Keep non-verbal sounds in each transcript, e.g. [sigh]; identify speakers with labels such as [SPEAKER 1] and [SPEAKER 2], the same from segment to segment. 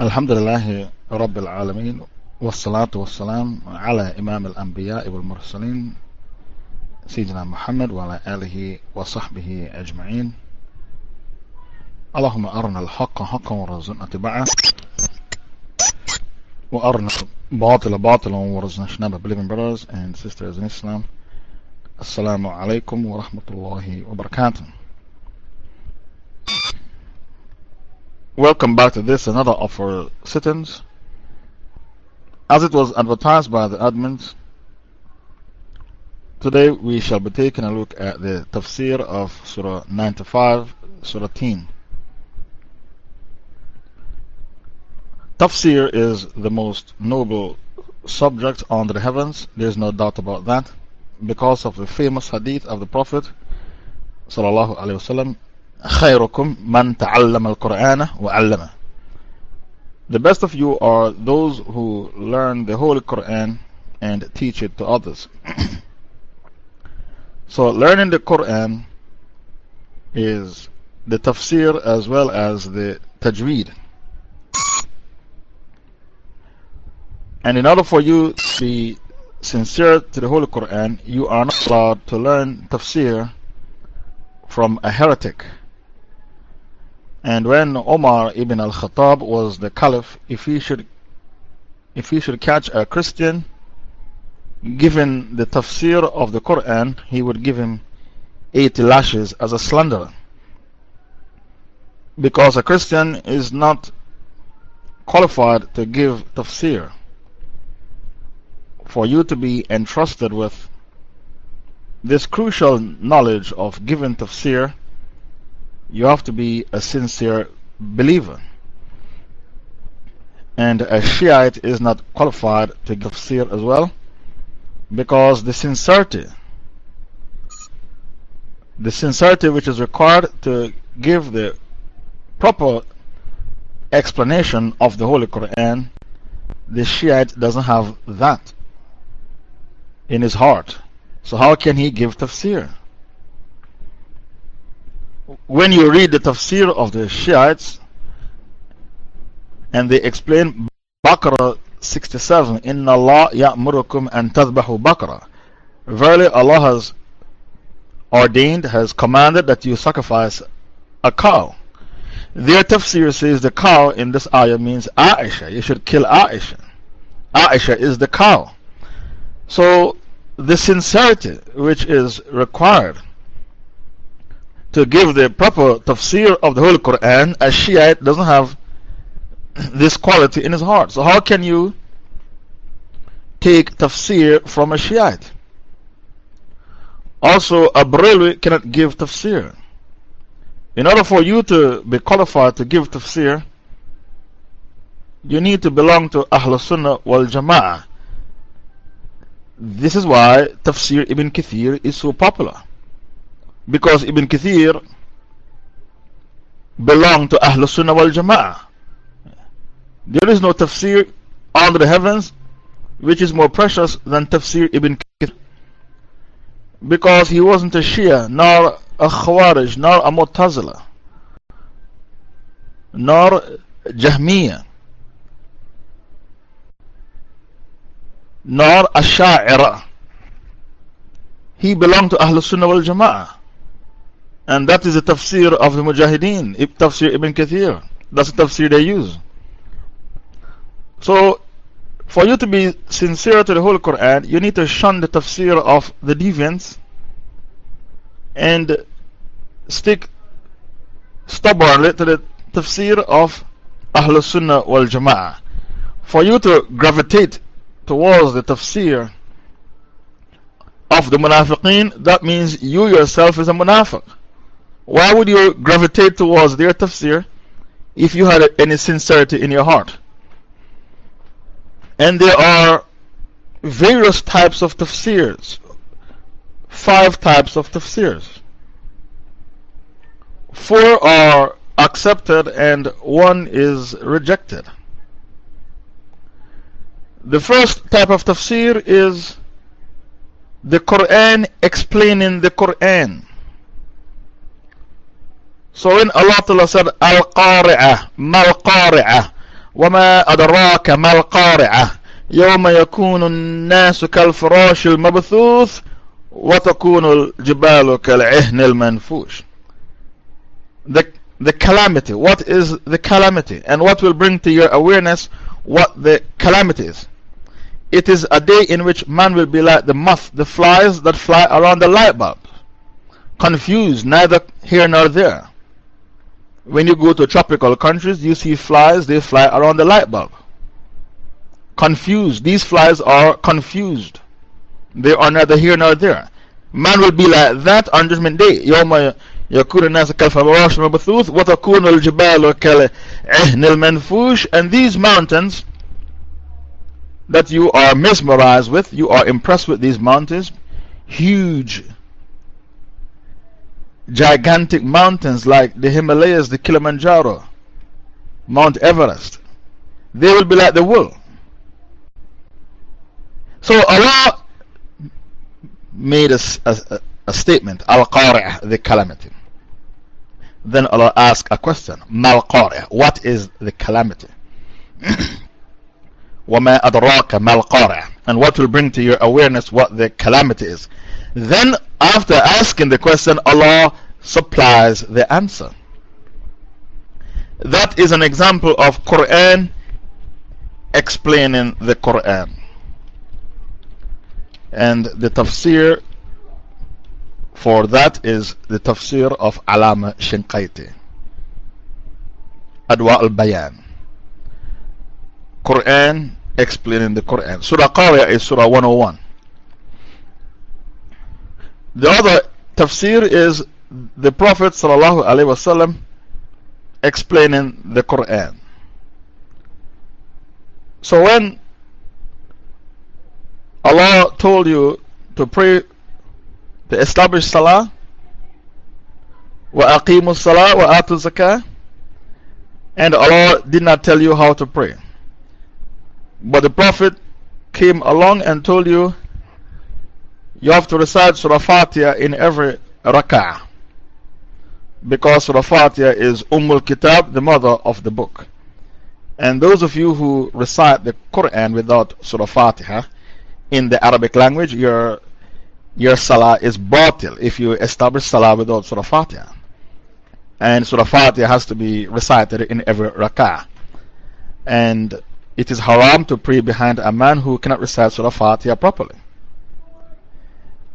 [SPEAKER 1] الحمد لله رب العالمين والصلاة والسلام على إمام الأنبياء والمرسلين سيدنا محمد وعلى آله وصحبه أجمعين. اللهم أرنا الحق حقا ورزقنا اتباعه وأرنا باطل باطلا ورزقنا اجتنابه. Believing brothers and sisters in Islam Assalamu alaikum wa rahmatullahi wa Welcome back to this, another of our sittings. As it was advertised by the admins, today we shall be taking a look at the tafsir of Surah 95, Surah Teen. Tafsir is the most noble subject under the heavens, there's no doubt about that, because of the famous hadith of the Prophet. Sallallahu Alaihi Wasallam خيركم من تعلم القرآن وعلمه The best of you are those who learn the Holy Quran and teach it to others. [coughs] so learning the Quran is the tafsir as well as the tajweed. And in order for you to be sincere to the Holy Quran, you are not allowed to learn tafsir from a heretic. And when Omar ibn al Khattab was the caliph, if he should, if he should catch a Christian given the tafsir of the Quran, he would give him 80 lashes as a slanderer. Because a Christian is not qualified to give tafsir. For you to be entrusted with this crucial knowledge of giving tafsir, you have to be a sincere believer. And a Shiite is not qualified to give tafsir as well because the sincerity, the sincerity which is required to give the proper explanation of the Holy Quran, the Shiite doesn't have that in his heart. So, how can he give tafsir? When you read the tafsir of the Shiites and they explain Baqarah 67, Inna Allah ya'murukum an tadbahu Baqarah. Verily, Allah has ordained, has commanded that you sacrifice a cow. Their tafsir says the cow in this ayah means Aisha. You should kill Aisha. Aisha is the cow. So, the sincerity which is required to give the proper tafsir of the Holy Quran, a Shiite doesn't have [clears throat] this quality in his heart. So, how can you take tafsir from a Shiite? Also, a Barelwi cannot give tafsir. In order for you to be qualified to give tafsir, you need to belong to Ahl Sunnah wal Jama'ah. This is why Tafsir ibn Kathir is so popular because Ibn Kathir belonged to Ahl Sunnah wal Jama'ah. There is no tafsir under the heavens which is more precious than tafsir Ibn Kathir. Because he wasn't a Shia, nor a Khawarij, nor a Mu'tazila, nor Jahmiyyah, nor a Sha'ira. He belonged to Ahl Sunnah wal Jama'ah. And that is the tafsir of the Mujahideen, Tafsir Ibn Kathir. That's the tafsir they use. So, for you to be sincere to the Holy Quran, you need to shun the tafsir of the deviants and stick stubbornly to the tafsir of Ahlul Sunnah wal Jama'ah. For you to gravitate towards the tafsir of the munafiqeen, that means you yourself is a munafiq. Why would you gravitate towards their tafsir if you had any sincerity in your heart? And there are various types of tafsirs, five types of tafsirs. Four are accepted and one is rejected. The first type of tafsir is the Quran explaining the Quran. So when Allah Ta'ala said, Al Qari'ah, Mal Qari'ah, وما أدراك ما القارعة يوم يكون الناس كالفراش المبثوث وتكون الجبال كالعهن المنفوش the, the calamity what is the calamity and what will bring to your awareness what the calamity is it is a day in which man will be like the moth the flies that fly around the light bulb confused neither here nor there when you go to tropical countries you see flies they fly around the light bulb confused. These flies are confused. They are neither here nor there. Man will be like that on Judgment Day. يوم يكون الناس كالفراش المبثوث وتكون الجبال كالعهن المنفوش and these mountains that you are mesmerized with, you are impressed with these mountains, huge, gigantic mountains like the Himalayas, the Kilimanjaro, Mount Everest. They will be like the wool. So Allah made a, a, a statement, Al Qari'ah, the calamity. Then Allah asked a question, Mal Qari'ah, what is the calamity? وَمَا أَدْرَاكَ مَا الْقَارِعَةِ And what will bring to your awareness what the calamity is. Then, after asking the question, Allah supplies the answer. That is an example of Quran explaining the Quran. And the tafsir for that is the tafsir of Alama Shinqaiti. Adwa al Bayan. Quran explaining the Quran. Surah Qariya is Surah 101. The other tafsir is the Prophet ﷺ explaining the Quran. So when Allah told you to pray, to establish Salah, وَأَقِيمُوا الصَّلَاةِ وَآتُوا الزَّكَاةِ and Allah did not tell you how to pray. But the Prophet came along and told you you have to recite Surah Fatiha in every rak'ah. Because Surah Fatiha is Ummul Kitab, the mother of the book. And those of you who recite the Quran without Surah Fatiha, in the Arabic language, your, your salah is batil if you establish salah without Surah Fatiha. And Surah Fatiha has to be recited in every rak'ah. And it is haram to pray behind a man who cannot recite Surah Fatiha properly.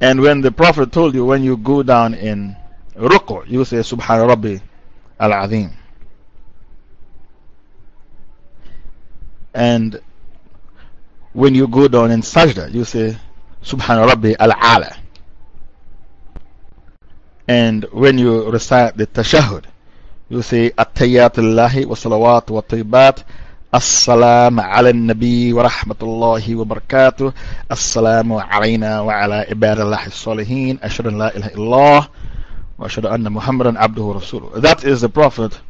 [SPEAKER 1] And when the Prophet told you, when you go down in ruku, you say Subhan Rabbi al Azim. And when you go down in sajda, you say, Subhan Rabbi al Ala. And when you recite the tashahud, you say, Attayat Allahi wa salawat wa tayyibat. السلام على النبي ورحمة الله وبركاته السلام علينا وعلى عباد الله الصالحين أشهد أن لا إله إلا الله وأشهد أن محمدا عبده ورسوله That is the Prophet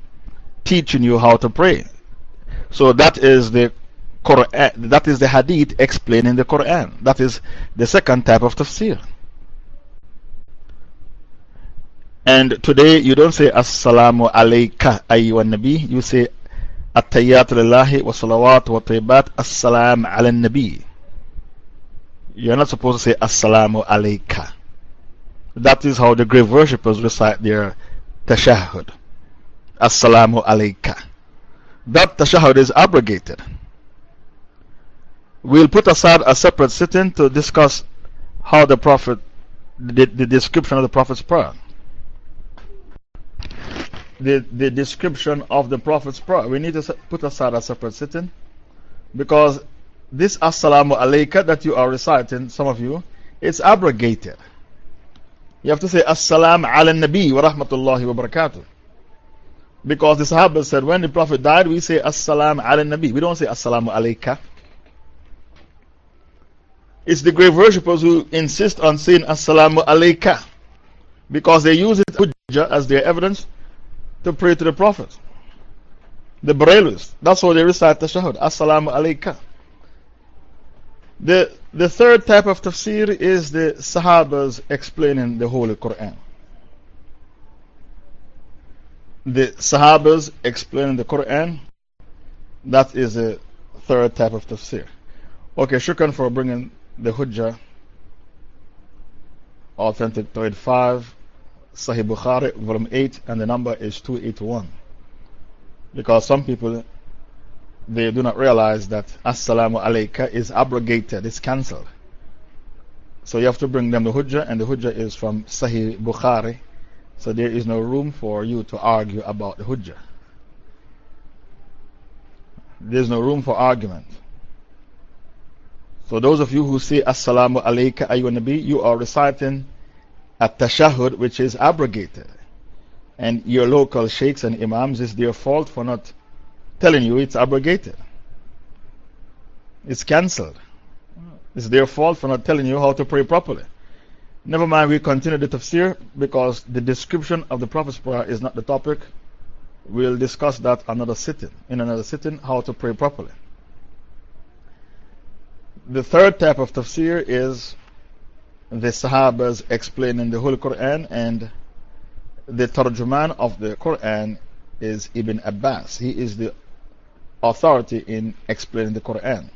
[SPEAKER 1] teaching you how to pray. So that is the Quran, that is the hadith explaining the Quran. That is the second type of tafsir. And today you don't say Assalamu alayka ayyuhan nabi, you say Wa salawat wa tayyibat Assalam ala nabi. You're not supposed to say Assalamu alayka. That is how the grave worshippers recite their tashahud. Assalamu alayka. That tashahud is abrogated. We'll put aside a separate sitting to discuss how the Prophet, the, the description of the Prophet's prayer. The, the description of the Prophet's prayer. We need to put aside a separate sitting because this Assalamu Alaikum that you are reciting, some of you, it's abrogated. You have to say Assalam ala Nabi wa rahmatullahi wa barakatuh. Because the Sahaba said when the Prophet died, we say Assalam ala Nabi. We don't say Assalamu Alaikum. It's the grave worshippers who insist on saying Assalamu Alayka because they use it as their evidence to pray to the Prophet. The Barelwis, that's how they recite the Shahud Assalamu alaikum. The, the third type of tafsir is the Sahabas explaining the Holy Quran. The Sahabas explaining the Quran That is the third type of tafsir. Okay, shukran for bringing the Hujjah, Authentic Tawhid 5, Sahih Bukhari, volume 8, and the number is 281. Because some people, they do not realize that Assalamu Alaikum is abrogated, it's cancelled. So you have to bring them the Hujjah, and the Hujjah is from Sahih Bukhari. So there is no room for you to argue about the Hujjah. There's no room for argument. So, those of you who say Assalamu alayka ayyuha nabi, you are reciting a tashahud which is abrogated. And your local sheikhs and imams, is their fault for not telling you it's abrogated. It's cancelled. It's their fault for not telling you how to pray properly. Never mind, we continue the tafsir because the description of the Prophet's prayer is not the topic. We'll discuss that another sitting, in another sitting, how to pray properly. The third type of tafsir is the Sahabas explaining the Holy Quran, and the Tarjuman of the Quran is Ibn Abbas. He is the authority in explaining the Quran.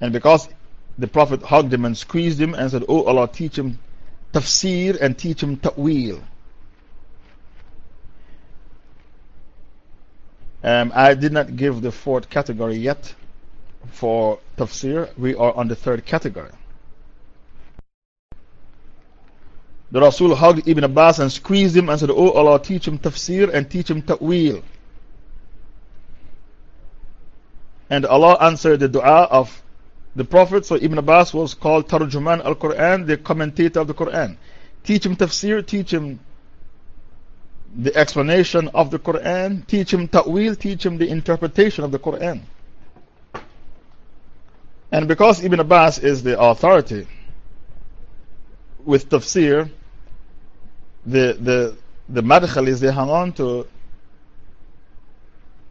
[SPEAKER 1] And because the Prophet hugged him and squeezed him and said, Oh Allah, teach him tafsir and teach him ta'wil. Um, I did not give the fourth category yet for tafsir. We are on the third category. The Rasul hugged Ibn Abbas and squeezed him and said, Oh Allah, teach him tafsir and teach him ta'wil. And Allah answered the dua of the Prophet, so Ibn Abbas was called Tarjuman al Quran, the commentator of the Quran. Teach him tafsir, teach him the explanation of the Quran, teach him ta'wil, teach him the interpretation of the Quran. And because Ibn Abbas is the authority with tafsir, the, the, the madkhalis, they hang on to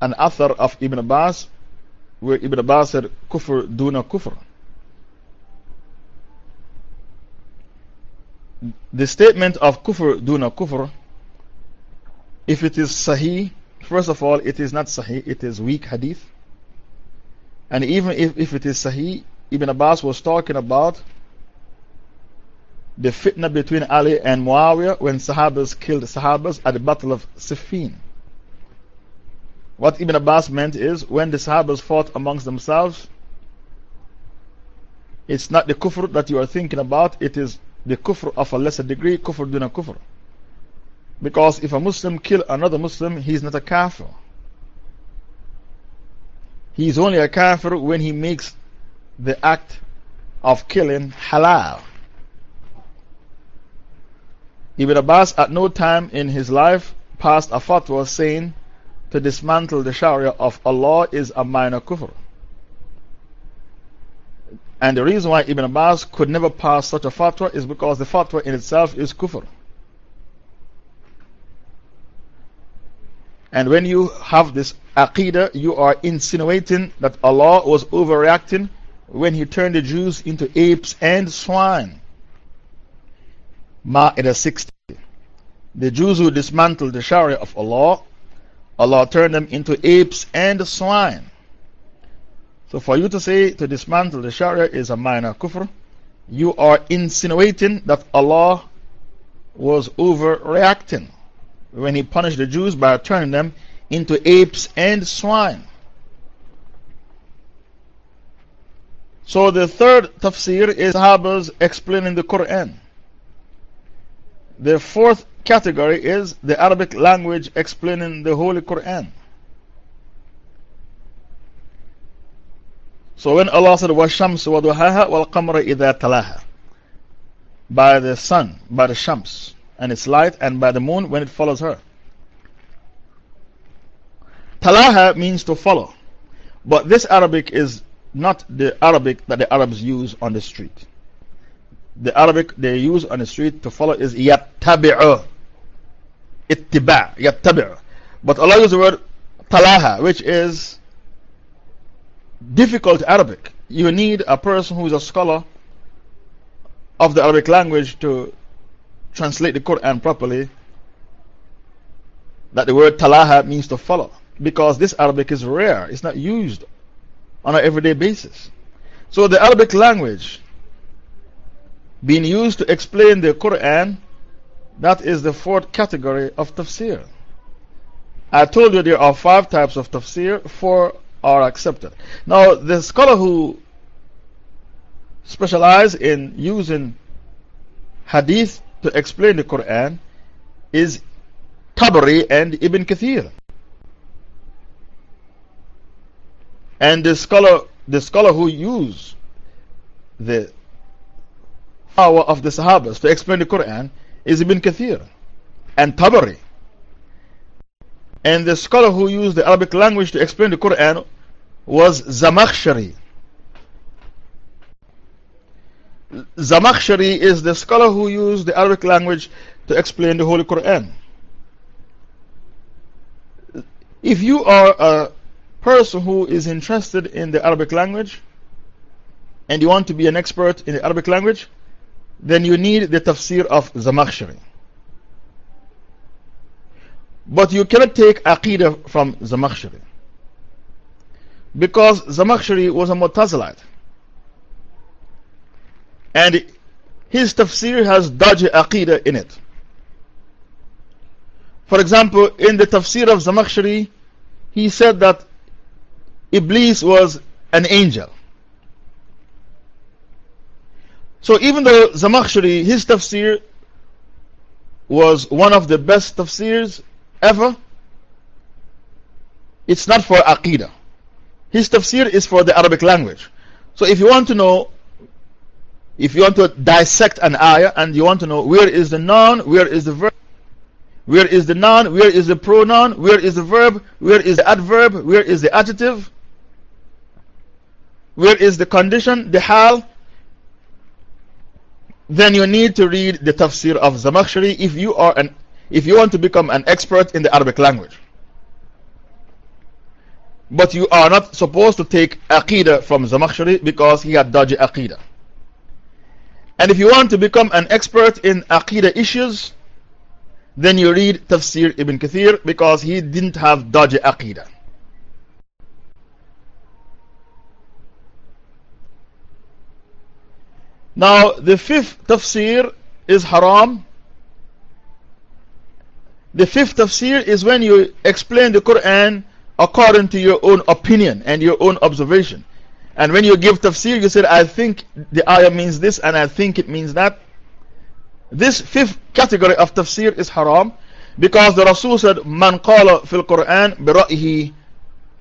[SPEAKER 1] an athar of Ibn Abbas where Ibn Abbas said, Kufr duna kufr. The statement of Kufr duna kufr, if it is Sahih, first of all, it is not Sahih, it is weak hadith. And even if, if it is Sahih, Ibn Abbas was talking about the fitna between Ali and Muawiyah when Sahabas killed Sahabas at the Battle of Siffin. What Ibn Abbas meant is when the Sahabas fought amongst themselves, it's not the kufr that you are thinking about, it is the kufr of a lesser degree, kufr duna kufr. Because if a Muslim kill another Muslim, he is not a kafir. He is only a kafir when he makes the act of killing halal. Ibn Abbas at no time in his life passed a fatwa saying to dismantle the Sharia of Allah is a minor kufr. And the reason why Ibn Abbas could never pass such a fatwa is because the fatwa in itself is kufr. And when you have this aqidah, you are insinuating that Allah was overreacting when He turned the Jews into apes and swine. Ma'idah 60. The Jews who dismantled the Sharia of Allah Allah turned them into apes and swine. So, for you to say to dismantle the Sharia is a minor kufr, you are insinuating that Allah was overreacting when He punished the Jews by turning them into apes and swine. So, the third tafsir is Sahabas explaining the Quran. The fourth category is the Arabic language explaining the Holy Quran. So when Allah said, وَالشَّمْسُ وَضُحَاهَا وَالْقَمْرَ إِذَا تَلَاهَا By the sun, by the Shams and its light, and by the moon when it follows her. Talaha means to follow. But this Arabic is not the Arabic that the Arabs use on the street. The Arabic they use on the street to follow is yattabi'u ittiba, yattabi'. But Allah uses the word talaha, which is difficult Arabic. You need a person who is a scholar of the Arabic language to translate the Quran properly. That the word talaha means to follow. because this Arabic is rare, it's not used on an everyday basis. So, the Arabic language being used to explain the Quran, that is the fourth category of tafsir. I told you there are five types of tafsir, four are accepted. Now, the scholar who specialize in using hadith to explain the Quran is Tabari and Ibn Kathir. And the scholar, the scholar who used the power of the Sahabas to explain the Quran is Ibn Kathir and Tabari. And the scholar who used the Arabic language to explain the Quran was Zamakhshari. Zamakhshari is the scholar who used the Arabic language to explain the Holy Quran. If you are a person who is interested in the Arabic language and you want to be an expert in the Arabic language, then you need the tafsir of Zamakhshari. But you cannot take Aqidah from Zamakhshari. Because Zamakhshari was a Mu'tazilite. And his tafsir has dodgy Aqidah in it. For example, in the tafsir of Zamakhshari, he said that Iblis was an angel. So even though Zamakhshari, his tafsir was one of the best tafsirs ever, it's not for Aqidah. His tafsir is for the Arabic language. So if you want to know, if you want to dissect an ayah and you want to know where is the noun, where is the verb, where is the noun, where is the pronoun, where is the verb, where is the adverb, where is the adjective, where is the condition, the hal, then you need to read the tafsir of Zamakhshari if you, are an, if you want to become an expert in the Arabic language. But you are not supposed to take Aqidah from Zamakhshari because he had dodgy Aqidah. And if you want to become an expert in Aqidah issues, then you read Tafsir ibn Kathir because he didn't have dodgy Aqidah. Now, the fifth tafsir is haram. The fifth tafsir is when you explain the Quran according to your own opinion and your own observation. And when you give tafsir, you said, I think the ayah means this and I think it means that. This fifth category of tafsir is haram because the Rasul said, Man qala fil Quran bi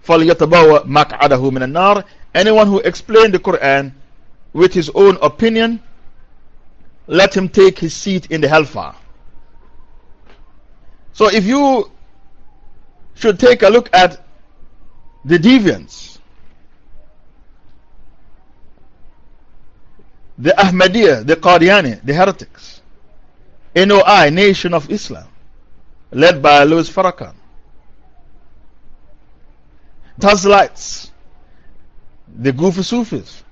[SPEAKER 1] falyatabawa mak'adahu min nar Anyone who explained the Quran with his own opinion, let him take his seat in the hellfire. So if you should take a look at the deviants, the Ahmadiyya, the Qadiani, the heretics, NOI, Nation of Islam, led by Louis Farrakhan, Tazlites, the Goofy Sufis,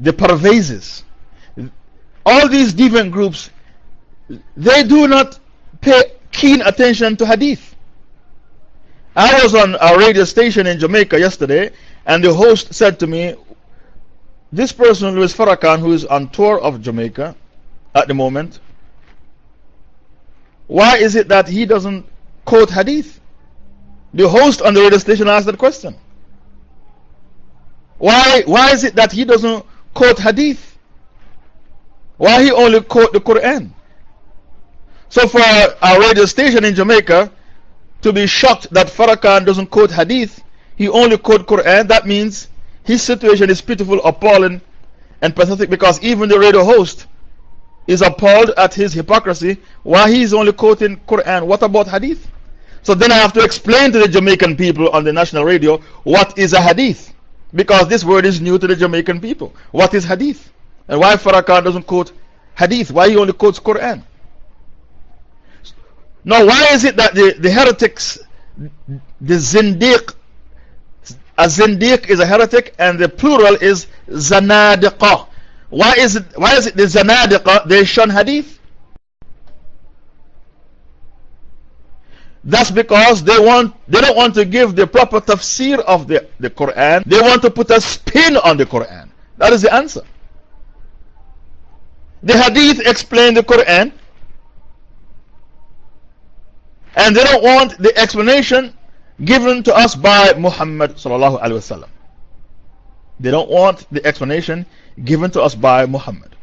[SPEAKER 1] the Parvezes, all these different groups, they do not pay keen attention to hadith. I was on a radio station in Jamaica yesterday, and the host said to me, This person, Louis Farrakhan, who is on tour of Jamaica at the moment, why is it that he doesn't quote hadith? The host on the radio station asked that question. Why, why is it that he doesn't quote hadith? Why he only quote the Quran? So for our radio station in Jamaica to be shocked that Farrakhan doesn't quote hadith, he only quote Quran, that means his situation is pitiful, appalling, and pathetic because even the radio host is appalled at his hypocrisy. Why he is only quoting Quran? What about hadith? So then I have to explain to the Jamaican people on the national radio what is a hadith. Because this word is new to the Jamaican people. What is hadith? And why Farrakhan doesn't quote hadith? Why he only quotes Quran? Now, why is it that the, the heretics, the zindiq, a zindiq is a heretic and the plural is zanadiqa? Why is it, why is it the zanadiqa, they shun hadith? That's because they, want, they don't want to give the proper tafsir of the, the Quran. They want to put a spin on the Quran. That is the answer. The hadith explain the Quran. And they don't want the explanation given to us by Muhammad. They don't want the explanation given to us by Muhammad.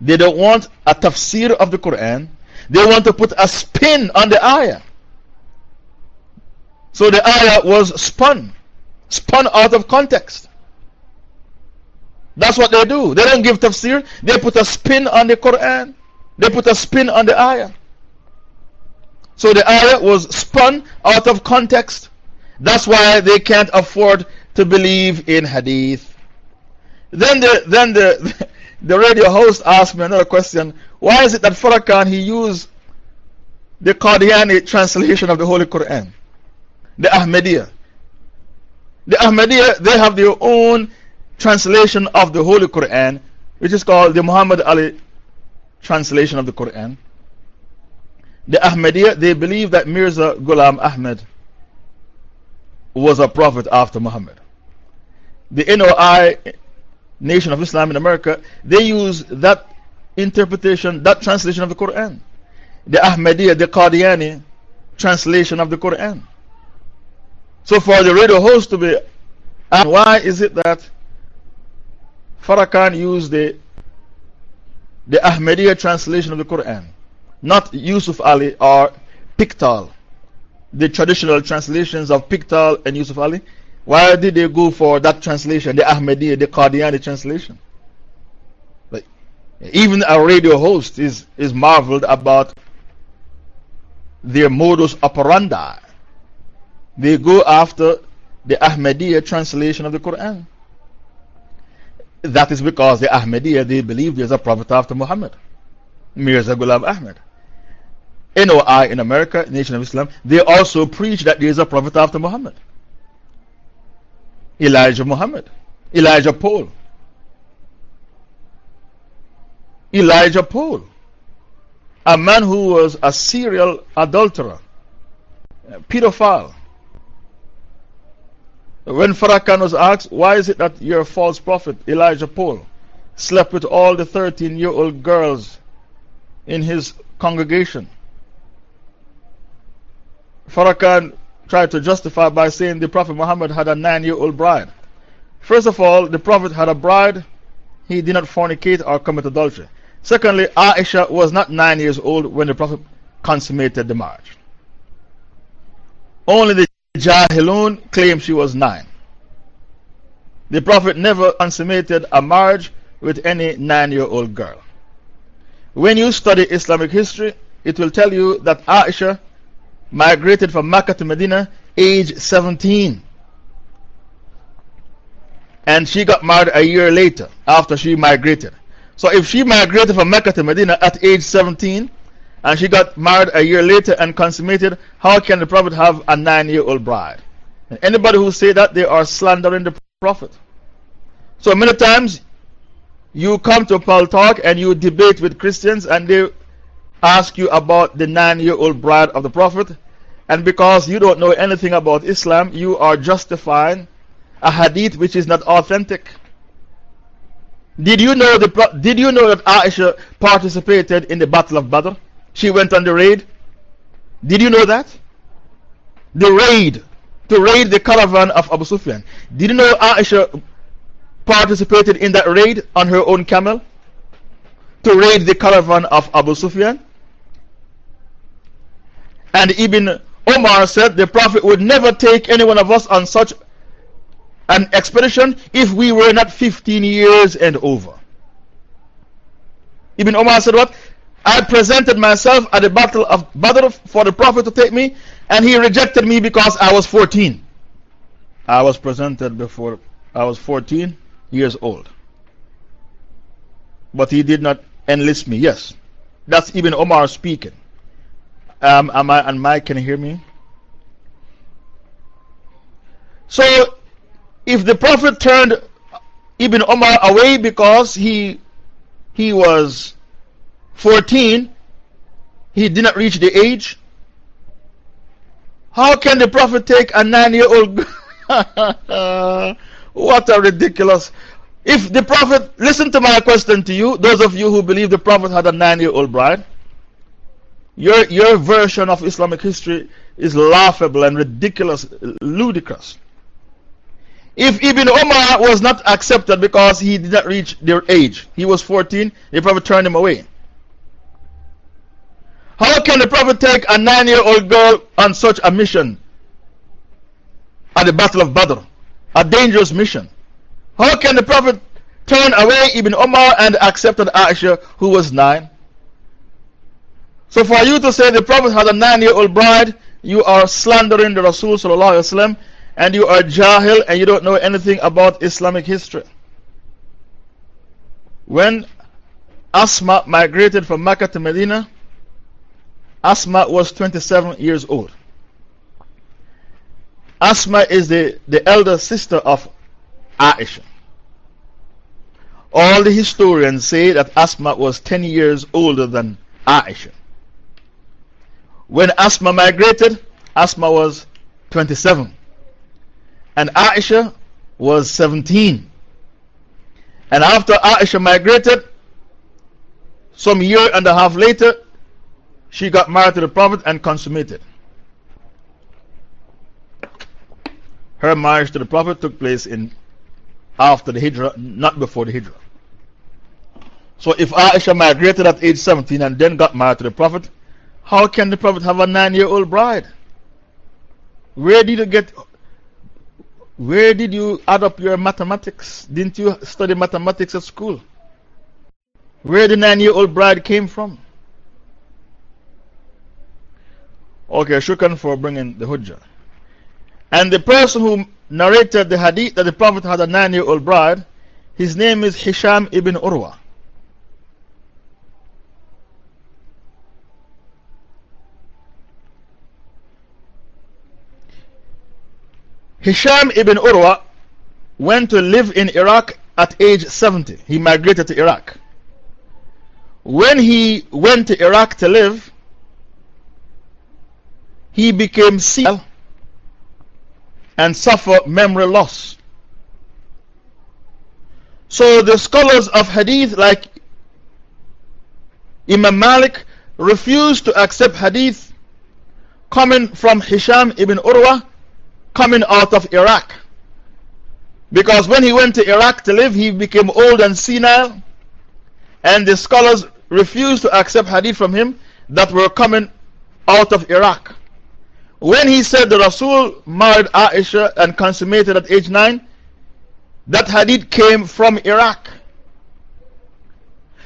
[SPEAKER 1] They don't want a tafsir of the Quran they want to put a spin on the ayah. So the ayah was spun, spun out of context. That's what they do. They don't give tafsir, they put a spin on the Quran, they put a spin on the ayah. So the ayah was spun out of context. That's why they can't afford to believe in hadith. Then the, then the, [laughs] the radio host asked me another question why is it that Farrakhan he used the Qadiani translation of the Holy Quran? The Ahmadiyya. The Ahmadiyya, they have their own translation of the Holy Quran, which is called the Muhammad Ali translation of the Quran. The Ahmadiyya, they believe that Mirza Ghulam Ahmad was a prophet after Muhammad. The NOI, Nation of Islam in America, they use that interpretation, that translation of the Quran. The Ahmadiyya, the Qadiani translation of the Quran. So for the radio host to be and why is it that Farrakhan used the, the Ahmadiyya translation of the Quran, not Yusuf Ali or Pickthall, the traditional translations of Pickthall and Yusuf Ali? Why did they go for that translation, the Ahmadiyya, the Qadiani translation? Even a radio host is, is marveled about their modus operandi. They go after the Ahmadiyya translation of the Quran. That is because the Ahmadiyya, they believe there's a prophet after Muhammad, Mirza Ghulam Ahmad. NOI in America, Nation of Islam, they also preach that there is a prophet after Muhammad. Elijah Muhammad, Elijah Poole. Elijah Poole, a man who was a serial adulterer, a pedophile. When Farrakhan was asked, Why is it that you're false prophet, Elijah Poole, slept with all the 13 year old girls in his congregation? Farrakhan tried to justify by saying the Prophet Muhammad had a nine year old bride. First of all, the Prophet had a bride, he did not fornicate or commit adultery. Secondly, Aisha was not nine years old when the Prophet consummated the marriage. Only the Jahilun claim she was nine. The Prophet never consummated a marriage with any nine year old girl. When you study Islamic history, it will tell you that Aisha migrated from Mecca to Medina age 17. And she got married a year later after she migrated. So if she migrated from Mecca to Medina at age 17 and she got married a year later and consummated, how can the Prophet have a nine year old bride? And anybody who say that, they are slandering the Prophet. So many times you come to Paltalk and you debate with Christians and they ask you about the nine year old bride of the Prophet. And because you don't know anything about Islam, you are justifying a hadith which is not authentic. Did you know, the, did you know that Aisha participated in the Battle of Badr? She went on the raid. Did you know that? The raid, to raid the caravan of Abu Sufyan. Did you know Aisha participated in that raid on her own camel? To raid the caravan of Abu Sufyan? And Ibn Omar said the Prophet would never take any one of us on such an expedition if we were not 15 years and over. Ibn Omar said, What? I presented myself at the battle of Badr for the Prophet to take me, and he rejected me because I was 14. I was presented before I was 14 years old. But he did not enlist me. Yes. That's Ibn Omar speaking. Um, am I, and Mike, can you hear me? So if the Prophet turned Ibn Omar away because he, he was 14, he did not reach the age, How can the Prophet take a nine year old? [laughs] what a ridiculous. If the Prophet, listen to my question to you, those of you who believe the Prophet had a nine year old bride, your, your version of Islamic history is laughable and ridiculous, ludicrous. If Ibn Omar was not accepted because he did not reach their age, he was 14, the Prophet turned him away. How can the Prophet take a nine year old girl on such a mission at the Battle of Badr? A dangerous mission. How can the Prophet turn away Ibn Omar and accepted Aisha, who was nine? So, for you to say the Prophet had a nine year old bride, you are slandering the Rasul and you are Jahil and you don't know anything about Islamic history. When Asma migrated from Mecca to Medina, Asma was 27 years old. Asma is the, the elder sister of Aisha. All the historians say that Asma was 10 years older than Aisha. When Asma migrated, Asma was 27 and Aisha was 17. And after Aisha migrated, some year and a half later, she got married to the Prophet and consummated. Her marriage to the Prophet took place in after the Hijrah, not before the Hijrah. So if Aisha migrated at age 17 and then got married to the Prophet, how can the Prophet have a nine year old bride? Where did you get, where did you add up your mathematics? Didn't you study mathematics at school? Where the nine year old bride came from? Okay, shukran for bringing the Hujjah. And the person who narrated the hadith that the Prophet had a nine year old bride, his name is Hisham ibn Urwa. Hisham ibn Urwa went to live in Iraq at age 70. He migrated to Iraq. When he went to Iraq to live, he became sick and suffered memory loss. So the scholars of hadith, like Imam Malik, refused to accept hadith coming from Hisham ibn Urwa coming out of Iraq. Because when he went to Iraq to live, he became old and senile, and the scholars refused to accept hadith from him that were coming out of Iraq. When he said the Rasul married Aisha and consummated at age 9, that hadith came from Iraq.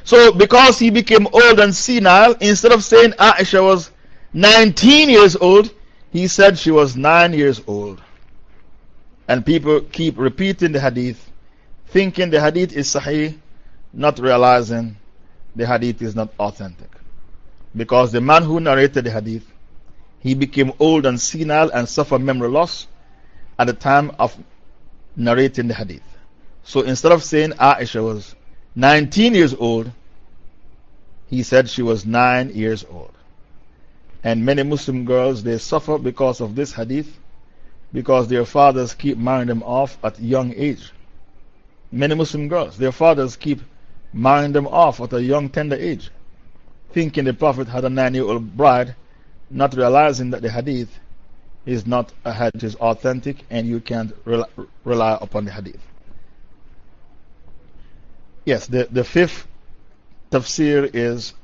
[SPEAKER 1] So, because he became old and senile, instead of saying Aisha was 19 years old, he said she was 9 years old. And people keep repeating the hadith, thinking the hadith is sahih, not realizing the hadith is not authentic. Because the man who narrated the hadith he became old and senile and suffered memory loss at the time of narrating the hadith. So instead of saying Aisha was 19 years old, he said she was 9 years old. And many Muslim girls, they suffer because of this hadith, because their fathers keep marrying them off at young age. Many Muslim girls, their fathers keep marrying them off at a young, tender age, thinking the Prophet had a nine year old bride not realizing that the hadith is not a hadith, authentic, and you can't rely upon the hadith. Yes, the, the fifth tafsir is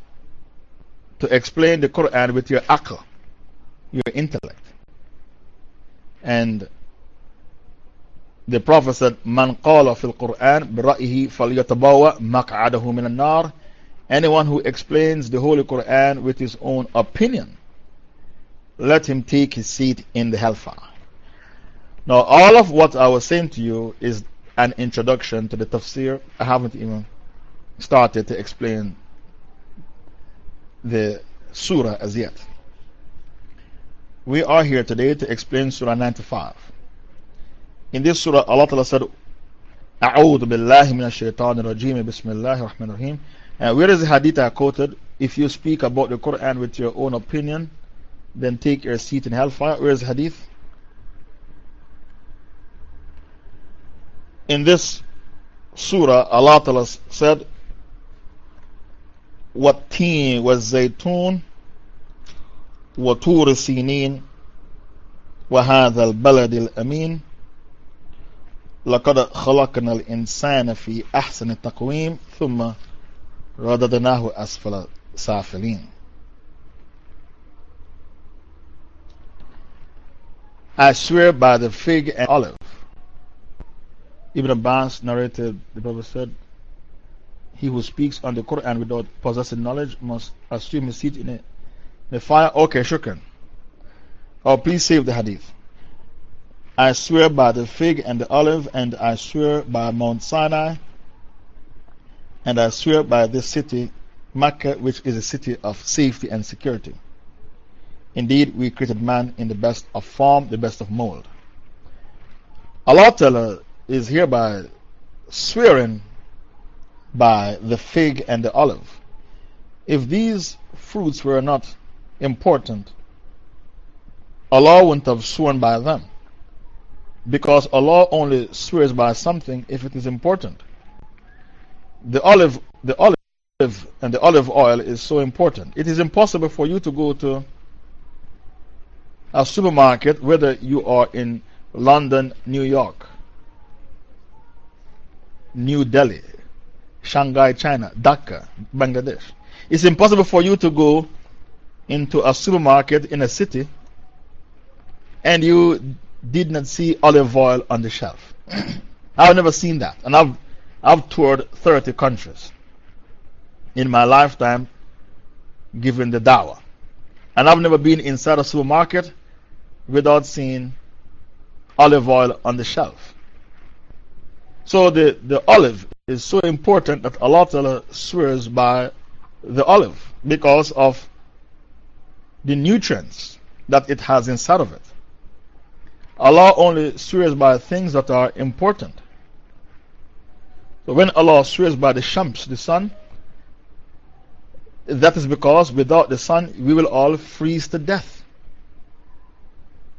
[SPEAKER 1] to explain the Quran with your aql, your intellect. And the Prophet said, Man qala fil Quran birra'ihi falyatabawa maq'adahu min al-nar. Anyone who explains the Holy Quran with his own opinion let him take his seat in the hellfire. Now, all of what I was saying to you is an introduction to the tafsir. I haven't even started to explain the surah as yet. We are here today to explain Surah 95. In this surah, Allah Ta'ala said, A'udhu billahi minash shaitanir rajim, bismillahir rahmanir rahim. And where is the hadith I quoted? If you speak about the Quran with your own opinion, then take your seat in hellfire. Where is the hadith? In this surah, Allah Ta'ala said, والتين والزيتون وطور سينين وهذا البلد الأمين لقد خلقنا الإنسان في أحسن تقويم ثم رددناه أسفل سافلين I swear by the fig and olive. Ibn Abbas narrated, the Prophet said, He who speaks on the Quran without possessing knowledge must assume a seat in the fire. Okay, shukran. Oh, please save the hadith. I swear by the fig and the olive, and I swear by Mount Sinai, and I swear by this city, Mecca, which is a city of safety and security. Indeed, we created man in the best of form, the best of mold. Allah Ta'ala is hereby swearing by the fig and the olive. If these fruits were not important, Allah wouldn't have sworn by them. Because Allah only swears by something if it is important. The olive, the olive and the olive oil is so important. It is impossible for you to go to a supermarket, whether you are in London, New York, New Delhi, Shanghai, China, Dhaka, Bangladesh. It's impossible for you to go into a supermarket in a city and you did not see olive oil on the shelf. [clears throat] I've never seen that. And I've, I've toured 30 countries in my lifetime given the dawah. And I've never been inside a supermarket without seeing olive oil on the shelf. So the, the olive is so important that Allah Ta'ala swears by the olive because of the nutrients that it has inside of it. Allah only swears by things that are important. So when Allah swears by the Shams, the sun, that is because without the sun we will all freeze to death.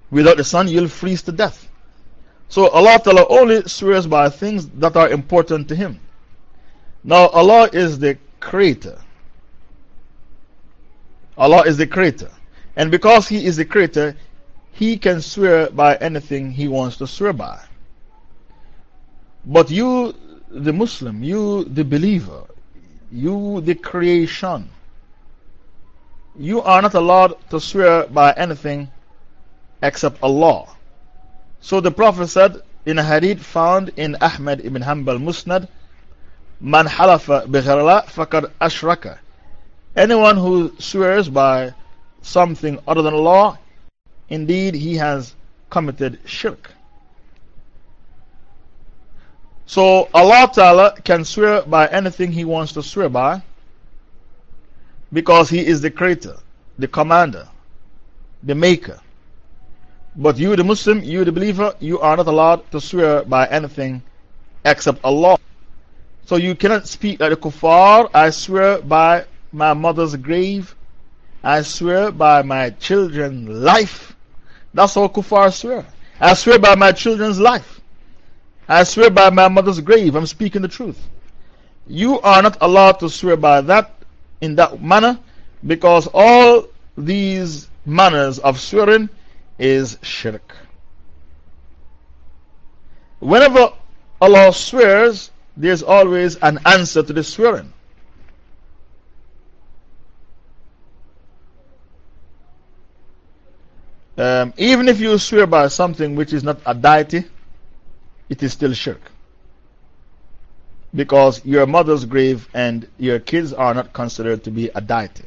[SPEAKER 1] Without the sun you'll freeze to death. So Allah Ta'ala only swears by things that are important to Him. Now Allah is the creator. Allah is the creator. And because He is the creator, he can swear by anything he wants to swear by. But you, the Muslim, you, the believer, you, the creation, you are not allowed to swear by anything except Allah. So the Prophet said in a hadith found in Ahmad ibn Hanbal Musnad, Man halafa bigharla fakad ashraka. Anyone who swears by something other than Allah, Indeed, he has committed shirk. So Allah Ta'ala can swear by anything He wants to swear by because He is the creator, the commander, the maker. But you, the Muslim, you, the believer, you are not allowed to swear by anything except Allah. So you cannot speak like the kuffar, I swear by my mother's grave, I swear by my children's life. That's all kuffar swear. I swear by my children's life. I swear by my mother's grave. I'm speaking the truth. You are not allowed to swear by that in that manner because all these manners of swearing is shirk. Whenever Allah swears, there's always an answer to the swearing. Um, even if you swear by something which is not a deity, it is still shirk. Because your mother's grave and your kids are not considered to be a deity.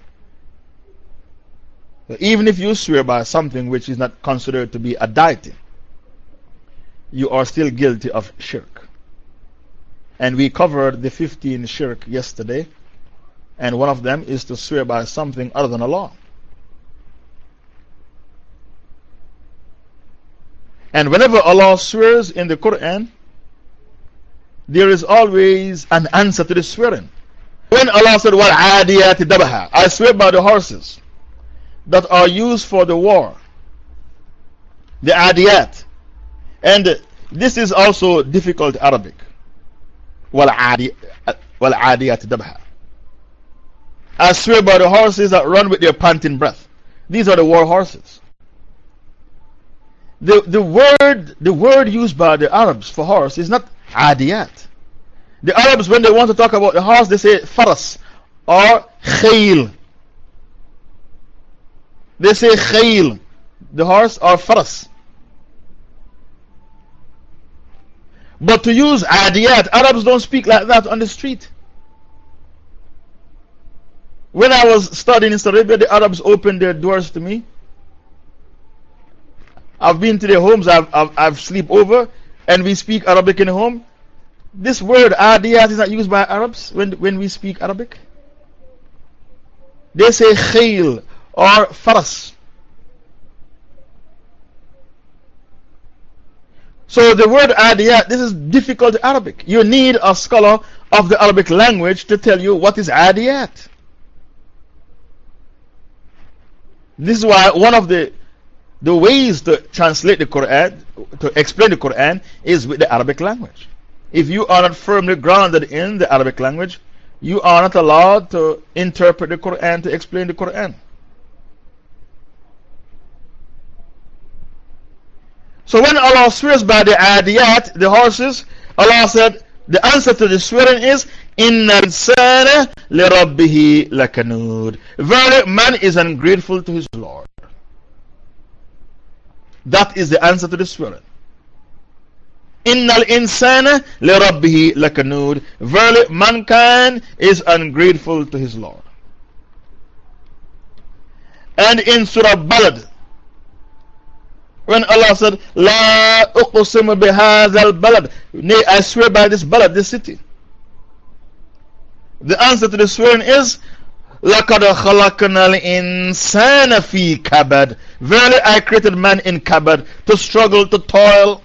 [SPEAKER 1] Even if you swear by something which is not considered to be a deity, you are still guilty of shirk. And we covered the 15 shirk yesterday, and one of them is to swear by something other than Allah. And whenever Allah swears in the Quran, there is always an answer to the swearing. When Allah said, I swear by the horses that are used for the war. The adiyat. And this is also difficult Arabic. وَالْعَادِيَاتِ دَبْحَ I swear by the horses that run with their panting breath. These are the war horses. The, the, word, the word used by the Arabs for horse is not adiyat. The Arabs, when they want to talk about the horse, they say faras or khayl. They say khayl, the horse, or faras. But to use adiyat, Arabs don't speak like that on the street. When I was studying in Saudi Arabia, the Arabs opened their doors to me. I've been to their homes, I've, I've, I've sleep over, and we speak Arabic in the home. This word adiyat is not used by Arabs when, when we speak Arabic. They say khayl or faras. So the word adiyat, this is difficult Arabic. You need a scholar of the Arabic language to tell you what is adiyat. This is why one of the, the ways to translate the Quran, to explain the Quran, is with the Arabic language. If you are not firmly grounded in the Arabic language, you are not allowed to interpret the Quran, to explain the Quran. So when Allah swears by the adiyat, the horses, Allah said, the answer to the swearing is, Inna insana li rabbihi lakanud. Verily, man is ungrateful to his Lord. That is the answer to the swearing. Innal insana li rabbihi lakanud. Verily, mankind is ungrateful to his Lord. And in Surah Balad, when Allah said, La uqsimu bihadha balad Nay, I swear by this balad, this city. The answer to the swearing is, لَقَدْ خَلَقْنَا الْإِنسَانَ فِي كَبَدٍ Verily I created man in kabad to struggle, to toil.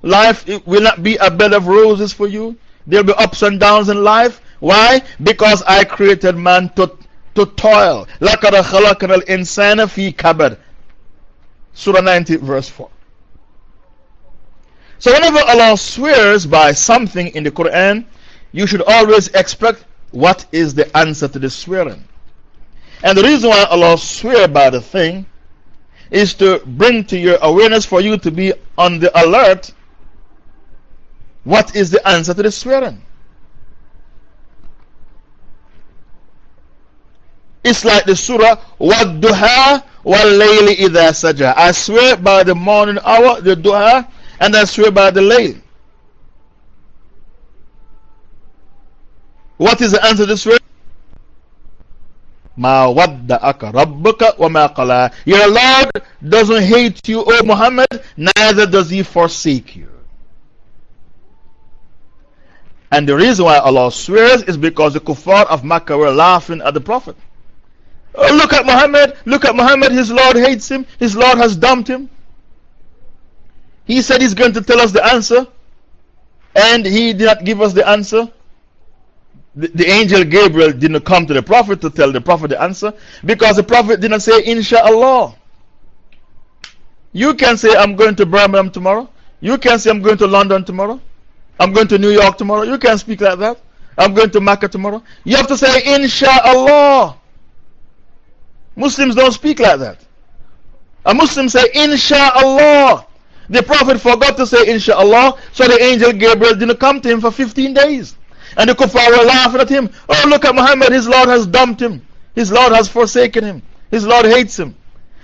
[SPEAKER 1] Life will not be a bed of roses for you. There will be ups and downs in life. Why? Because I created man to, to toil. لَقَدْ خَلَقْنَا الْإِنسَانَ فِي كَبَدٍ Surah 90, verse 4. So, whenever Allah swears by something in the Quran, you should always expect what is the answer to the swearing. And the reason why Allah swears by the thing is to bring to your awareness for you to be on the alert. What is the answer to the swearing? It's like the surah, Wadduha Walayli إِذَا سَجَى I swear by the morning hour, the duha, and I swear by the layl. What is the answer to this word? Ma wadda'aka rabbuka wa ma qala. Your Lord doesn't hate you, O Muhammad, neither does he forsake you. And the reason why Allah swears is because the kuffar of Makkah were laughing at the Prophet. Oh, look at Muhammad, look at Muhammad, his Lord hates him, his Lord has dumped him. He said he's going to tell us the answer, and he did not give us the answer. The, the angel Gabriel didn't come to the Prophet to tell the Prophet the answer because the Prophet didn't say, Insha'Allah. You can say, I'm going to Birmingham tomorrow. You can say, I'm going to London tomorrow. I'm going to New York tomorrow. You can speak like that. I'm going to Mecca tomorrow. You have to say, Insha'Allah. Muslims don't speak like that. A Muslim say, Insha'Allah. The Prophet forgot to say, Insha'Allah, so the angel Gabriel didn't come to him for 15 days. And the kuffar were laughing at him. Oh, look at Muhammad, his Lord has dumped him. His Lord has forsaken him. His Lord hates him.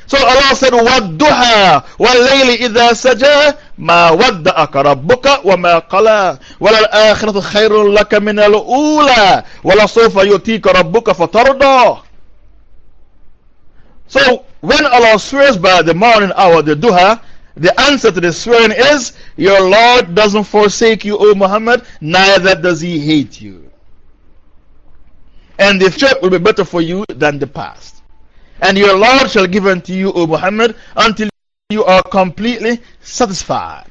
[SPEAKER 1] So Allah said, وَالدُّحَى وَاللَّيْلِ إِذَا سَجَى مَا وَدَّأَكَ رَبُّكَ وَمَا قَلَى وَلَلْآخِرَةُ خَيْرٌ لَكَ مِنَ الْأُولَى وَلَسَوْفَ يُؤْتِيكَ رَبُّكَ فَتَرْضَى so, when Allah swears by the morning hour, the duha, the answer to the swearing is, Your Lord doesn't forsake you, O Muhammad, neither does He hate you. And the future will be better for you than the past. And your Lord shall give unto you, O Muhammad, until you are completely satisfied.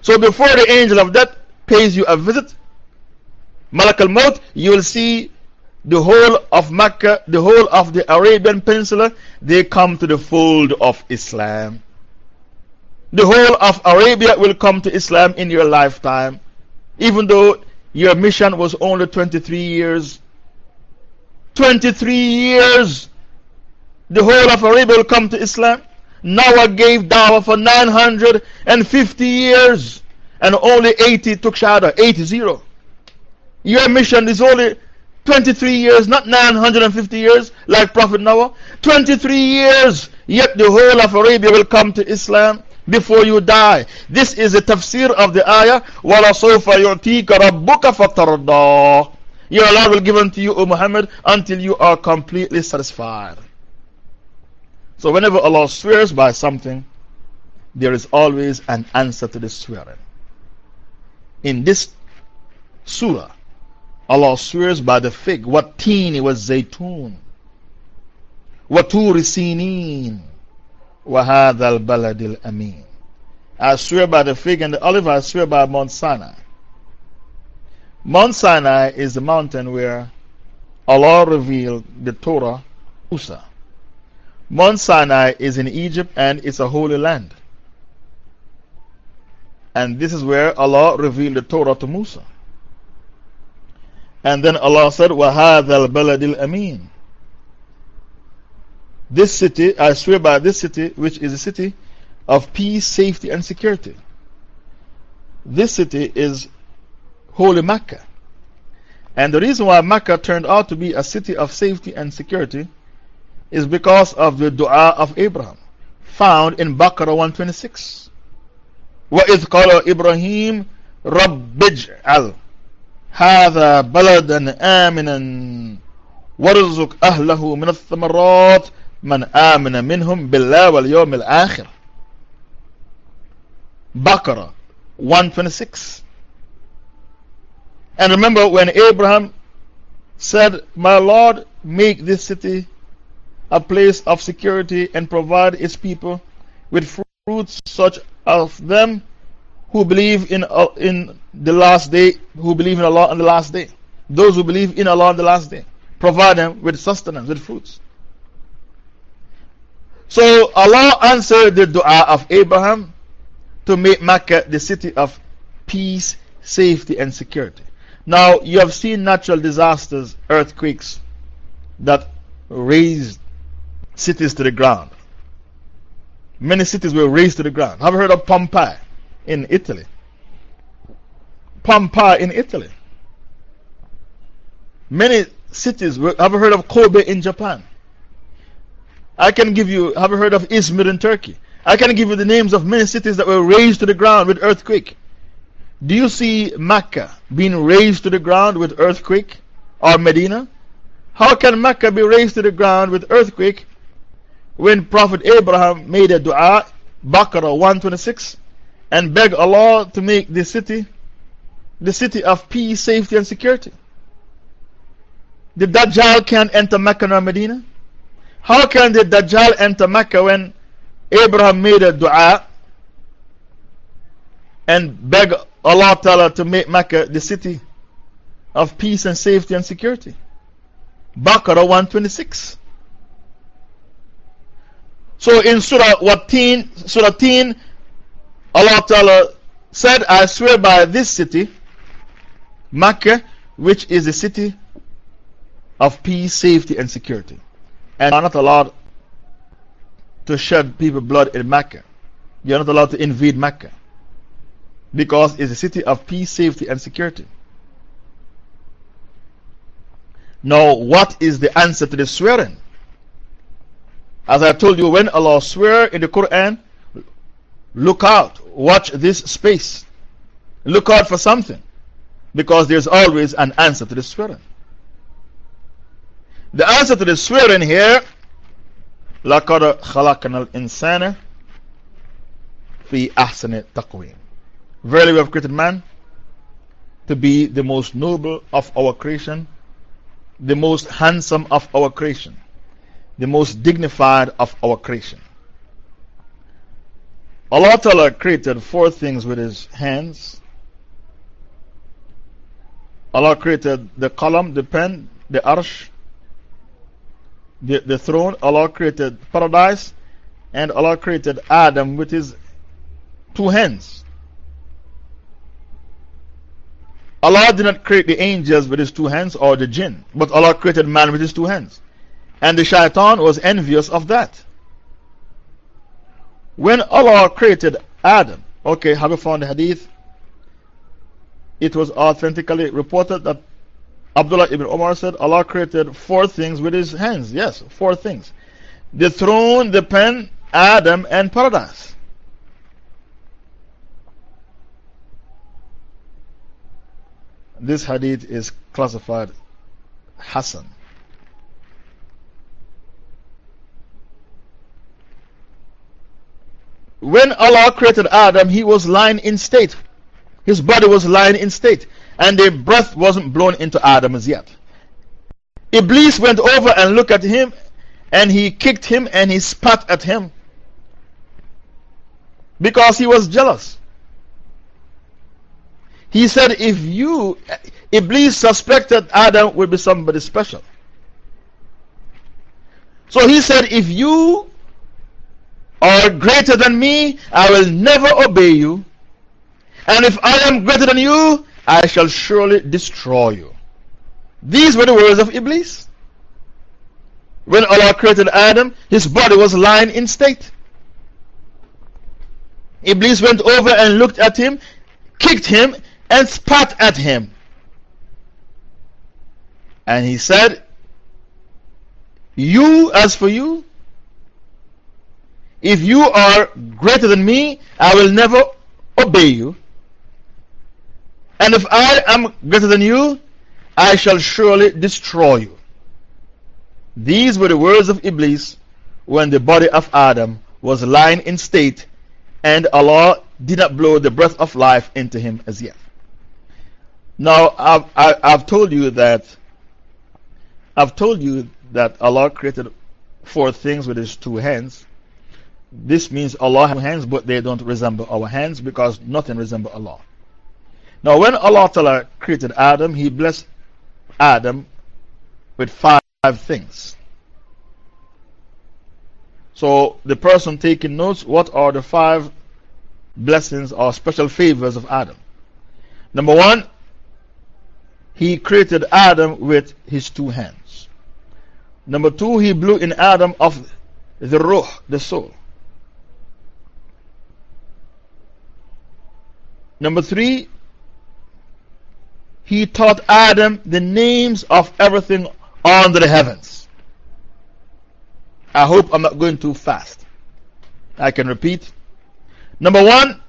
[SPEAKER 1] So before the angel of death pays you a visit, Malak al Maut, you will see the whole of Mecca, the whole of the Arabian Peninsula, they come to the fold of Islam. The whole of Arabia will come to Islam in your lifetime, even though your mission was only 23 years. 23 years! The whole of Arabia will come to Islam. Noah gave dawah for 950 years, and only 80 took Shahada, 80 0. Your mission is only 23 years, not 950 years like Prophet Noah. 23 years, yet the whole of Arabia will come to Islam before you die. This is the tafsir of the ayah. وَلَصَوْفَ يُعْتِيكَ رَبُّكَ فَتَرْضَى Your Lord will give unto you, O Muhammad, until you are completely satisfied. So whenever Allah swears by something, there is always an answer to the swearing. In this surah, Allah swears by the fig. what Wattini was zaytun. Waturi sinin. Wahadha al balad al amin. I swear by the fig and the olive, I swear by Mount Sinai. Mount Sinai is the mountain where Allah revealed the Torah, Musa. Mount Sinai is in Egypt and it's a holy land. And this is where Allah revealed the Torah to Musa. And then Allah said, وَهَذَا الْبَلَدِ الْأَمِينَ This city, I swear by this city, which is a city of peace, safety, and security. This city is Holy Mecca. And the reason why Mecca turned out to be a city of safety and security is because of the dua of Abraham, found in Baqarah 126. وَإِذْ قَالَ إِبْرَاهِيمُ رَبِّ اجْعَلْ هذا بلدا آمنا وارزق أهله من الثمرات من آمن منهم بالله واليوم الآخر Baqarah 126 And remember when Abraham said, My Lord, make this city a place of security and provide its people with fruits such as them who believe in, uh, in the last day, who believe in Allah on the last day. Those who believe in Allah on the last day. Provide them with sustenance, with fruits. So Allah answered the dua of Abraham to make Mecca the city of peace, safety, and security. Now, you have seen natural disasters, earthquakes, that razed cities to the ground. Many cities were razed to the ground. Have you heard of Pompeii? in Italy. Pompeii in Italy. Many cities, have you heard of Kobe in Japan? I can give you, have you heard of Izmir in Turkey? I can give you the names of many cities that were razed to the ground with earthquake. Do you see Mecca being razed to the ground with earthquake or Medina? How can Mecca be razed to the ground with earthquake when Prophet Abraham made a dua, Baqarah 126? and beg Allah to make the city the city of peace, safety, and security. The Dajjal can't enter Mecca nor Medina. How can the Dajjal enter Mecca when Abraham made a dua and beg Allah Ta'ala to make Mecca the city of peace and safety and security? Baqarah 126. So in Surah Watin, Surah Tin, Allah Ta'ala said, I swear by this city, Mecca, which is a city of peace, safety, and security. And are not allowed to shed people's blood in Mecca. You are not allowed to invade Mecca. Because it's a city of peace, safety, and security. Now, what is the answer to the swearing? As I told you, when Allah swear in the Quran, look out watch this space. Look out for something. Because there's always an answer to the swearing. The answer to the swearing here لَقَدْ خَلَقْنَا الْإِنسَانَ فِي أَحْسَنِ تَقْوِيمٍ Verily we have created man to be the most noble of our creation, the most handsome of our creation, the most dignified of our creation. Allah Ta'ala created four things with His hands. Allah created the qalam, the pen, the arsh, the, the throne, Allah created paradise, and Allah created Adam with his two hands. Allah did not create the angels with his two hands or the jinn, but Allah created man with his two hands. And the shaitan was envious of that. When Allah created Adam, okay, have you found the hadith? It was authentically reported that Abdullah ibn Umar said Allah created four things with his hands. Yes, four things the throne, the pen, Adam, and paradise. This hadith is classified Hassan. When Allah created Adam, he was lying in state. His body was lying in state. And the breath wasn't blown into Adam as yet. Iblis went over and looked at him and he kicked him and he spat at him because he was jealous. He said, If you, Iblis suspected Adam would be somebody special. So he said, If you are greater than me, I will never obey you. And if I am greater than you, I shall surely destroy you. These were the words of Iblis. When Allah created Adam, his body was lying in state. Iblis went over and looked at him, kicked him, and spat at him. And he said, You, as for you, if you are greater than me, I will never obey you. And if I am greater than you, I shall surely destroy you. These were the words of Iblis when the body of Adam was lying in state and Allah did not blow the breath of life into him as yet. Now, I've, I, i have told you that I've told you that Allah created four things with His two hands. This means Allah has hands, but they don't resemble our hands because nothing resembles Allah. Now, when Allah Ta'ala created Adam, He blessed Adam with five things. So, the person taking notes, what are the five blessings or special favors of Adam? Number one, he created Adam with his two hands. Number two, he blew in Adam of the Ruh, the soul. Number three, he taught Adam the names of everything under the heavens. I hope I'm not going too fast. I can repeat. Number one,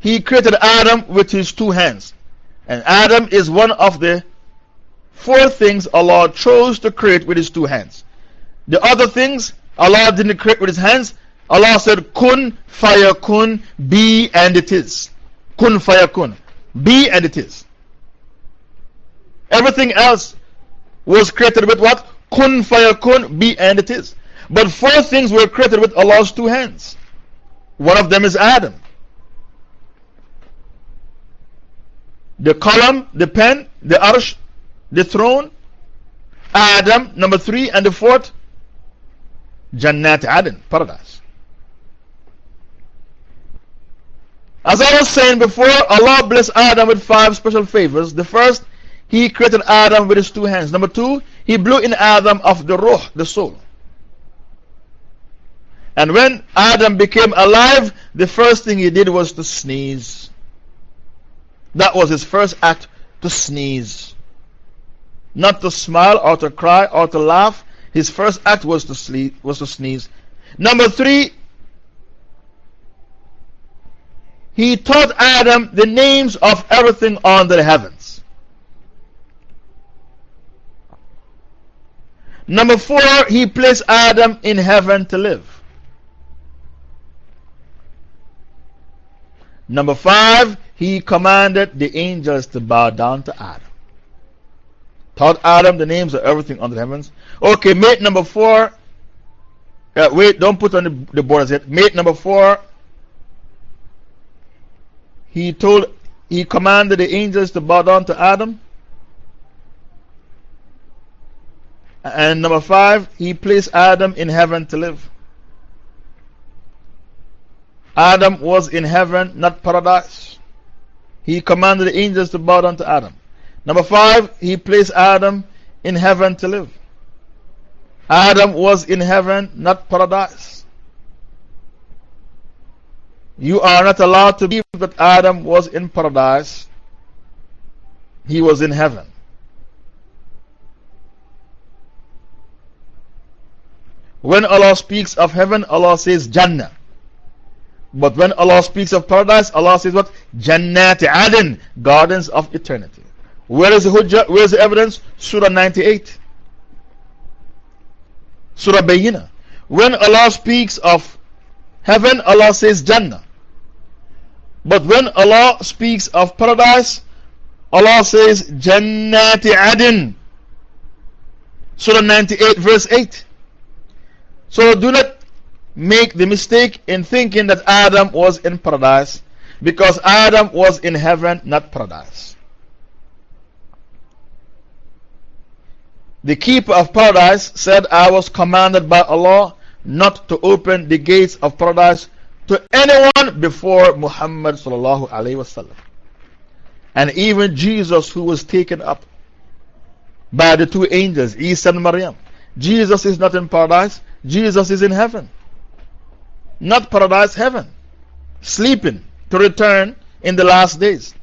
[SPEAKER 1] he created Adam with his two hands. And Adam is one of the four things Allah chose to create with His two hands. The other things Allah didn't create with His hands. Allah said, Kun, faya, kun, be, and it is. Kun, faya, kun. Be, and it is. Everything else was created with what? Kun, faya, kun, be, and it is. But four things were created with Allah's two hands. One of them is Adam. the qalam, the pen, the arsh, the throne, Adam, number three, and the fourth, Jannat Aden, paradise. As I was saying before, Allah blessed Adam with five special favors. The first, He created Adam with His two hands. Number two, He blew in Adam of the Ruh, the soul. And when Adam became alive, the first thing he did was to sneeze. That was his first act to sneeze. Not to smile or to cry or to laugh. His first act was to, sleep, was to sneeze. Number three, he taught Adam the names of everything under the heavens. Number four, he placed Adam in heaven to live. Number five, he commanded the angels to bow down to Adam. Taught Adam the names of everything under the heavens. Okay, mate number four. Uh, wait, don't put on the, the borders yet. Mate number four. He told, he commanded the angels to bow down to Adam. And number five, He placed Adam in heaven to live. Adam was in heaven, not paradise. He commanded the angels to bow down to Adam. Number five, He placed Adam in heaven to live. Adam was in heaven, not paradise. You are not allowed to believe that Adam was in paradise. He was in heaven. When Allah speaks of heaven, Allah says Jannah. But when Allah speaks of paradise, Allah says what? Jannat Aden, gardens of eternity. Where is the hujjah? Where is the evidence? Surah 98. Surah Bayyinah. When Allah speaks of heaven, Allah says Jannah. But when Allah speaks of paradise, Allah says Jannati Adin. Surah 98, verse 8. So do not make the mistake in thinking that Adam was in paradise because Adam was in heaven, not paradise. The keeper of paradise said, I was commanded by Allah not to open the gates of paradise to anyone before Muhammad. And even Jesus, who was taken up by the two angels, Isa and Maryam. Jesus is not in paradise, Jesus is in heaven. Not paradise, heaven. Sleeping to return in the last days.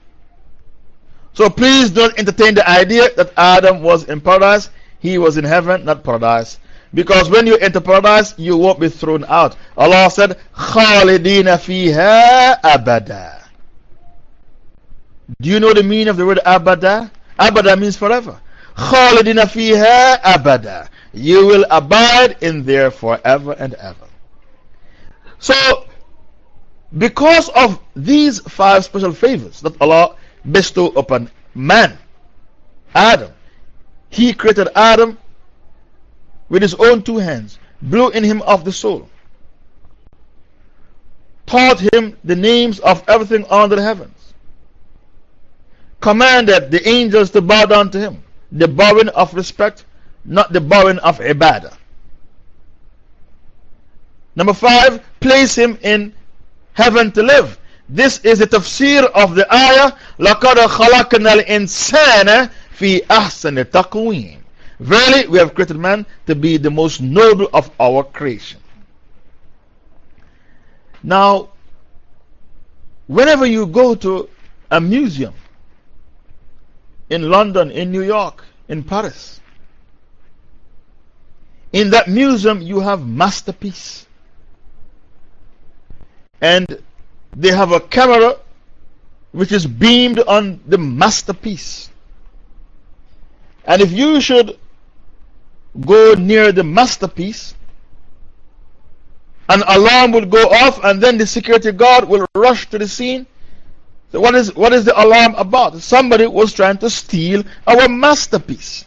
[SPEAKER 1] So please don't entertain the idea that Adam was in paradise. He was in heaven, not paradise. Because when you enter paradise, you won't be thrown out. Allah said, Khalidina fiha abada. Do you know the meaning of the word abada? Abada means forever. Khalidina fiha abada. You will abide in there forever and ever. So, because of these five special favors that Allah bestowed upon man, Adam, He created Adam with His own two hands, blew in him of the soul, taught him the names of everything under the heavens, commanded the angels to bow down to him, the bowing of respect, not the bowing of ibadah. Number five, place him in heaven to live. This is the tafsir of the ayah لَقَدْ خَلَقْنَا الْإِنسَانَ فِي أَحْسَنِ تَقْوِيمٍ Verily, we have created man to be the most noble of our creation. Now, whenever you go to a museum in London, in New York, in Paris, in that museum you have masterpiece. And they have a camera which is beamed on the masterpiece. And if you should go near the masterpiece, an alarm will go off, and then the security guard will rush to the scene. So, what is, what is the alarm about? Somebody was trying to steal our masterpiece.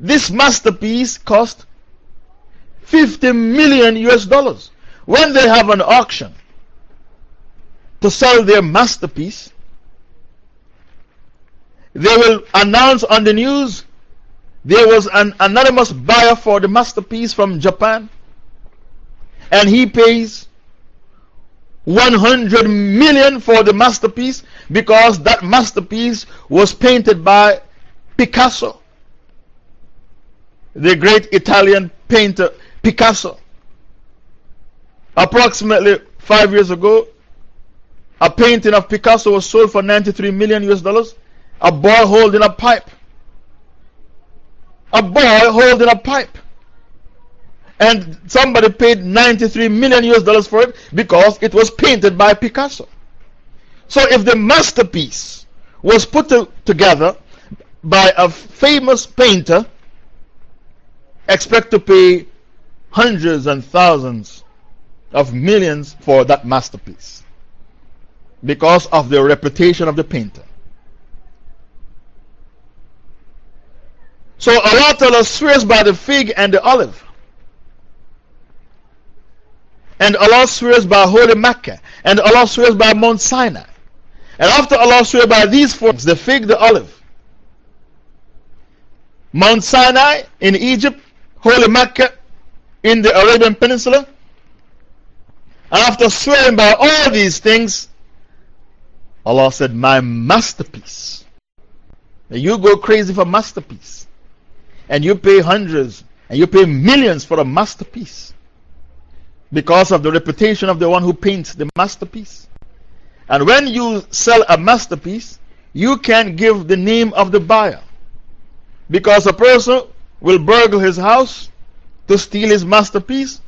[SPEAKER 1] This masterpiece cost 50 million US dollars. When they have an auction to sell their masterpiece, they will announce on the news there was an anonymous buyer for the masterpiece from Japan, and he pays 100 million for the masterpiece because that masterpiece was painted by Picasso, the great Italian painter Picasso. Approximately five years ago, a painting of Picasso was sold for 93 million US dollars. A boy holding a pipe a boy holding a pipe. And somebody paid 93 million US dollars for it because it was painted by Picasso. So if the masterpiece was put to, together by a famous painter, expect to pay hundreds and thousands of millions for that masterpiece because of the reputation of the painter. So Allah Ta'ala swears by the fig and the olive. And Allah swears by Holy Mecca. And Allah swears by Mount Sinai. And after Allah swears by these four, the fig, the olive, Mount Sinai in Egypt, Holy Mecca in the Arabian Peninsula. And after swearing by all these things, Allah said, My masterpiece. Now you go crazy for masterpiece. And you pay hundreds and you pay millions for a masterpiece because of the reputation of the one who paints the masterpiece. And when you sell a masterpiece, you can give the name of the buyer. Because a person will burgle his house to steal his masterpiece.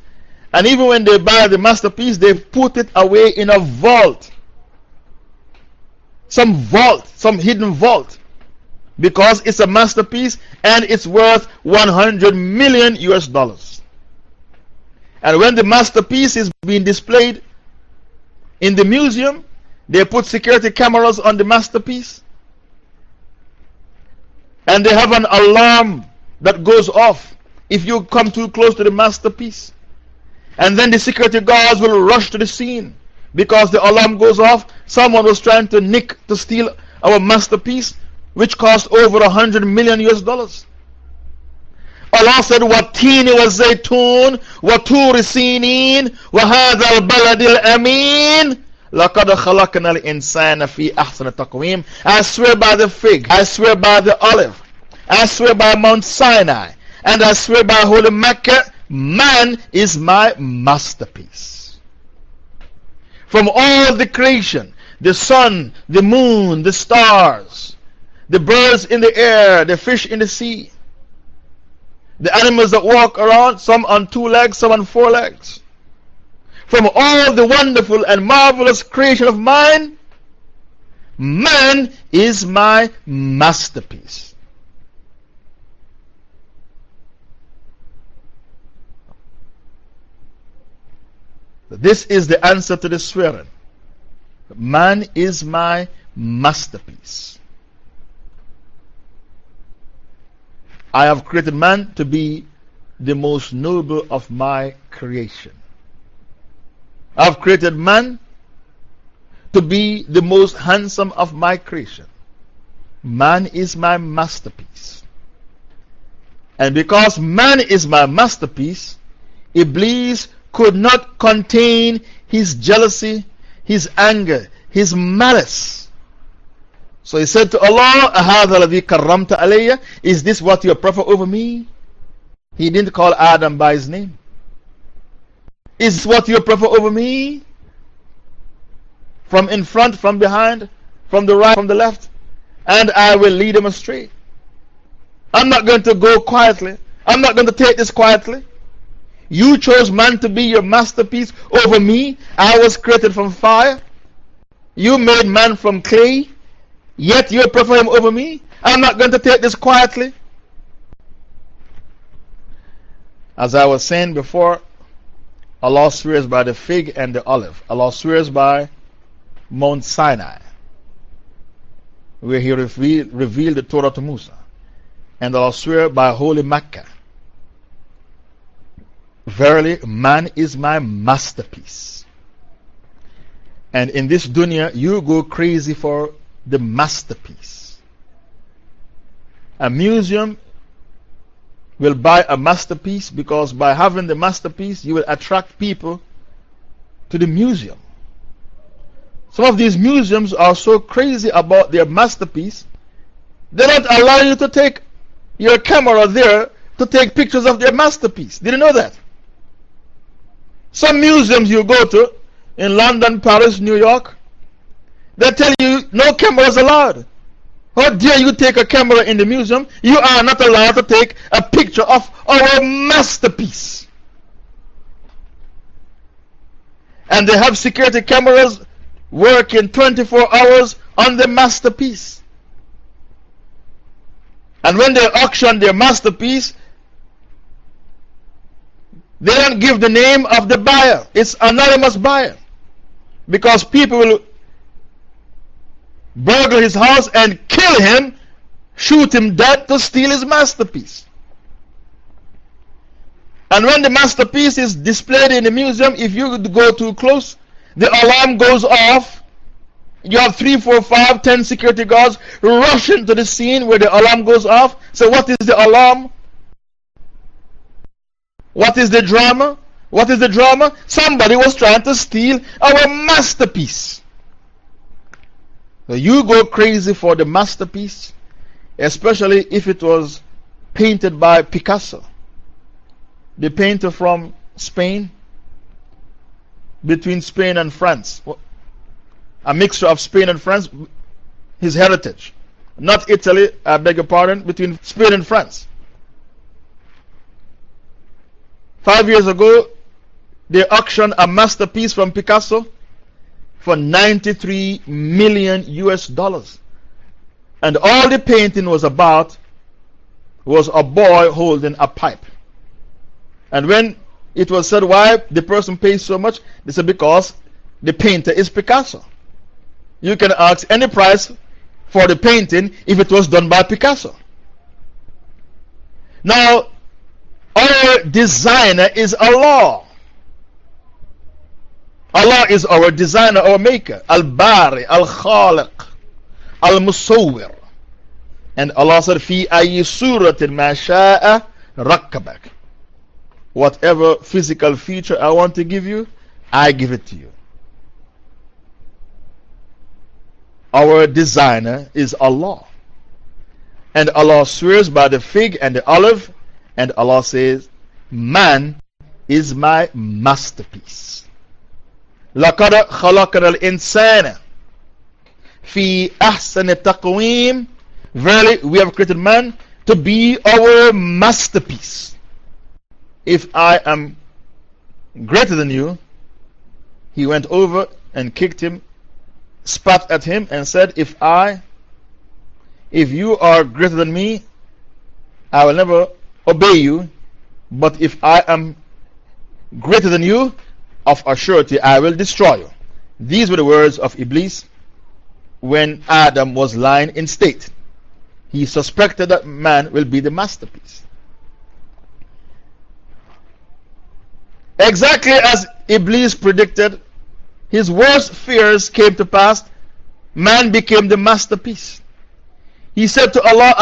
[SPEAKER 1] And even when they buy the masterpiece, they put it away in a vault. Some vault, some hidden vault. Because it's a masterpiece and it's worth 100 million US dollars. And when the masterpiece is being displayed in the museum, they put security cameras on the masterpiece. And they have an alarm that goes off if you come too close to the masterpiece. And then the security guards will rush to the scene because the alarm goes off. Someone was trying to nick, to steal our masterpiece, which cost over a hundred million US dollars. Allah said, وَالتِّينِ وَالزَّيْتُونِ وَطُورِ سِينِينَ وَهَذَا الْبَلَدِ الْأَمِينَ لَقَدْ خَلَقْنَا الْإِنسَانَ فِي أَحْسَنِ تَقْوِيمٍ I swear by the fig, I swear by the olive, I swear by Mount Sinai, and I swear by Holy Mecca, man is my masterpiece. From all the creation, the sun, the moon, the stars, the birds in the air, the fish in the sea, the animals that walk around, some on two legs, some on four legs from all the wonderful and marvelous creation of mine, man is my masterpiece. This is the answer to the swearing. Man is my masterpiece. I have created man to be the most noble of my creation. I've created man to be the most handsome of my creation. Man is my masterpiece. And because man is my masterpiece, Iblis could not contain his jealousy, his anger, his malice. So he said to Allah, Is this what you prefer over me? He didn't call Adam by his name. Is this what you prefer over me? From in front, from behind, from the right, from the left, and I will lead them astray. I'm not going to go quietly. I'm not going to take this quietly. You chose man to be your masterpiece over me. I was created from fire. You made man from clay, yet you prefer him over me. I'm not going to take this quietly. As I was saying before, Allah swears by the fig and the olive. Allah swears by Mount Sinai, where He revealed, revealed the Torah to Musa. And Allah swears by Holy Mecca. Verily, man is my masterpiece. And in this dunya, you go crazy for the masterpiece. A museum will buy a masterpiece because by having the masterpiece, you will attract people to the museum. Some of these museums are so crazy about their masterpiece, they don't allow you to take your camera there to take pictures of their masterpiece. Did you know that? Some museums you go to in London, Paris, New York, they tell you no cameras allowed. Oh How dare you take a camera in the museum? You are not allowed to take a picture of our masterpiece. And they have security cameras working 24 hours on the masterpiece. And when they auction their masterpiece, they don't give the name of the buyer. It's anonymous buyer. Because people will burgle his house and kill him, shoot him dead to steal his masterpiece. And when the masterpiece is displayed in the museum, if you go too close, the alarm goes off. You have three, four, five, ten security guards rushing to the scene where the alarm goes off. So, what is the alarm? What is the drama? What is the drama? Somebody was trying to steal our masterpiece. You go crazy for the masterpiece, especially if it was painted by Picasso, the painter from Spain, between Spain and France. A mixture of Spain and France, his heritage. Not Italy, I beg your pardon, between Spain and France. Five years ago, they auctioned a masterpiece from Picasso for 93 million US dollars. And all the painting was about was a boy holding a pipe. And when it was said why the person pays so much, they said because the painter is Picasso. You can ask any price for the painting if it was done by Picasso. Now, our designer is Allah. Allah is our designer, our maker. Al Bari, Al Khaliq, Al Musawwir. And Allah said, Fi ayi suratin ma rakkabak. Whatever physical feature I want to give you, I give it to you. Our designer is Allah. And Allah swears by the fig and the olive, and Allah says, Man is my masterpiece. لقد خلقنا الإنسان في أحسن التقويم Verily, we have created man to be our masterpiece. If I am greater than you, he went over and kicked him, spat at him, and said, If I, if you are greater than me, I will never obey you. But if I am greater than you, of a surety I will destroy you. These were the words of Iblis when Adam was lying in state. He suspected that man will be the masterpiece. Exactly as Iblis predicted, his worst fears came to pass. Man became the masterpiece. He said to Allah,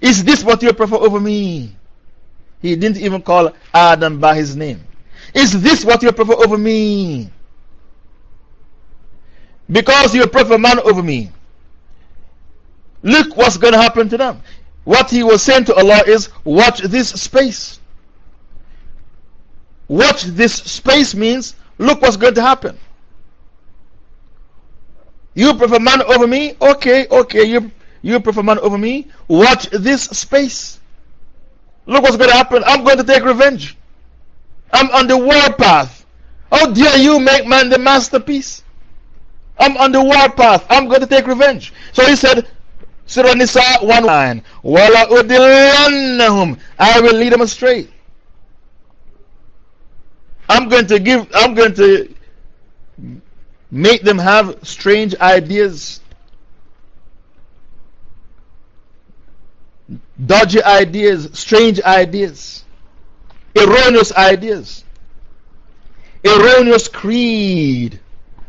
[SPEAKER 1] Is this what you prefer over me? He didn't even call Adam by his name. Is this what you prefer over me? Because you prefer man over me. Look what's going to happen to them. What he was saying to Allah is, Watch this space. Watch this space means, look what's going to happen. You prefer man over me? Okay, okay, you, you prefer man over me? Watch this space. Look what's going to happen. I'm going to take revenge. I'm on the warpath. How dare you make man the masterpiece? I'm on the warpath. I'm going to take revenge. So he said, Surah Nisa 1 9, Wala udillannahum. I will lead them astray. I'm going to give, I'm going to make them have strange ideas. dodgy ideas, strange ideas, erroneous ideas, erroneous creed.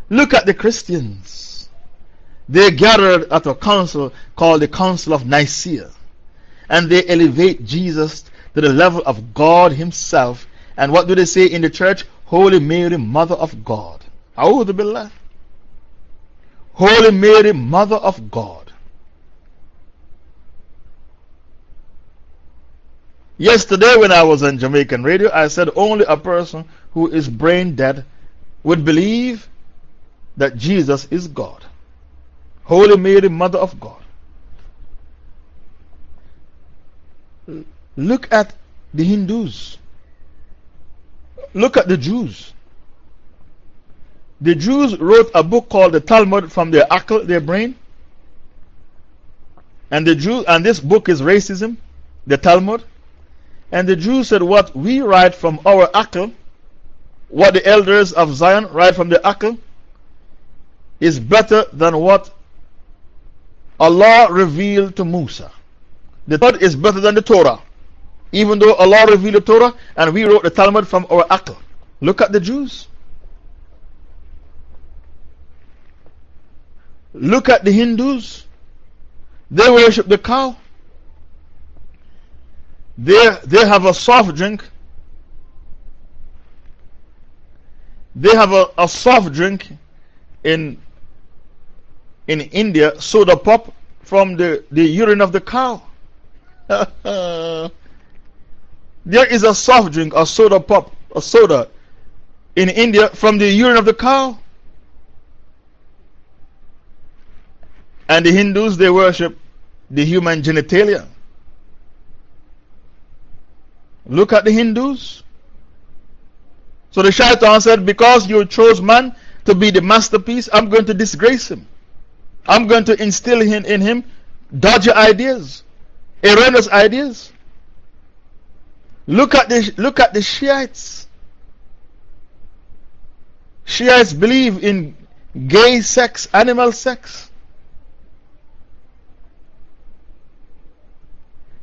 [SPEAKER 1] Look at the Christians. They gathered at a council called the Council of Nicaea, and they elevate Jesus to the level of God Himself. And what do they say in the church? Holy Mary, Mother of God. A'udhu. Holy Mary, Mother of God. Yesterday, when I was on Jamaican radio, I said only a person who is brain dead would believe that Jesus is God. Holy Mary, Mother of God. Look at the Hindus. Look at the Jews. The Jews wrote a book called the Talmud from their akal, their brain. And, the Jew, and this book is racism, the Talmud. And the Jews said, What we write from our akal, what the elders of Zion write from the akal, is better than what Allah revealed to Musa. The Talmud is better than the Torah. Even though Allah revealed the Torah and we wrote the Talmud from our akal. Look at the Jews. Look at the Hindus. They worship the cow. They, they have a soft drink. They have a, a soft drink in, in India, soda pop, from the, the urine of the cow. [laughs] there is a soft drink, a soda pop, a soda in India from the urine of the cow. And the Hindus, they worship the human genitalia. Look at the Hindus. So the shaitan said, Because you chose man to be the masterpiece, I'm going to disgrace him. I'm going to instill in, in him dodgy ideas, erroneous ideas. Look at the, look at the Shiites. Shiites believe in gay sex, animal sex.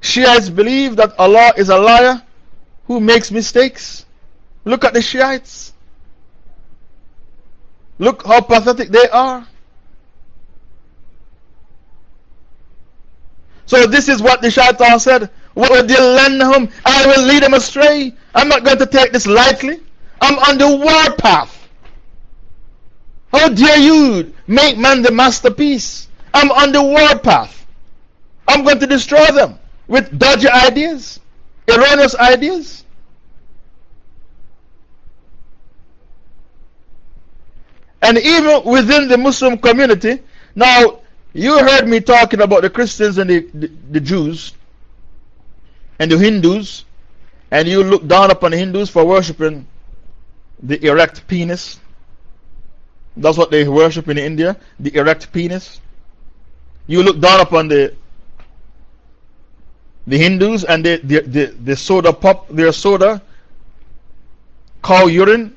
[SPEAKER 1] Shiites believe that Allah is a liar who makes mistakes. Look at the Shiites. Look how pathetic they are. So, this is what the shaitan said. I will lead them astray. I'm not going to take this lightly. I'm on the warpath. How dare you make man the masterpiece? I'm on the warpath. I'm going to destroy them with dodgy ideas, erroneous ideas. And even within the Muslim community, now you heard me talking about the Christians and the, the, the Jews and the Hindus, and you look down upon the Hindus for worshipping the erect penis. That's what they worship in India, the erect penis. You look down upon the the Hindus and the, the, the, the soda pop, their soda, cow urine,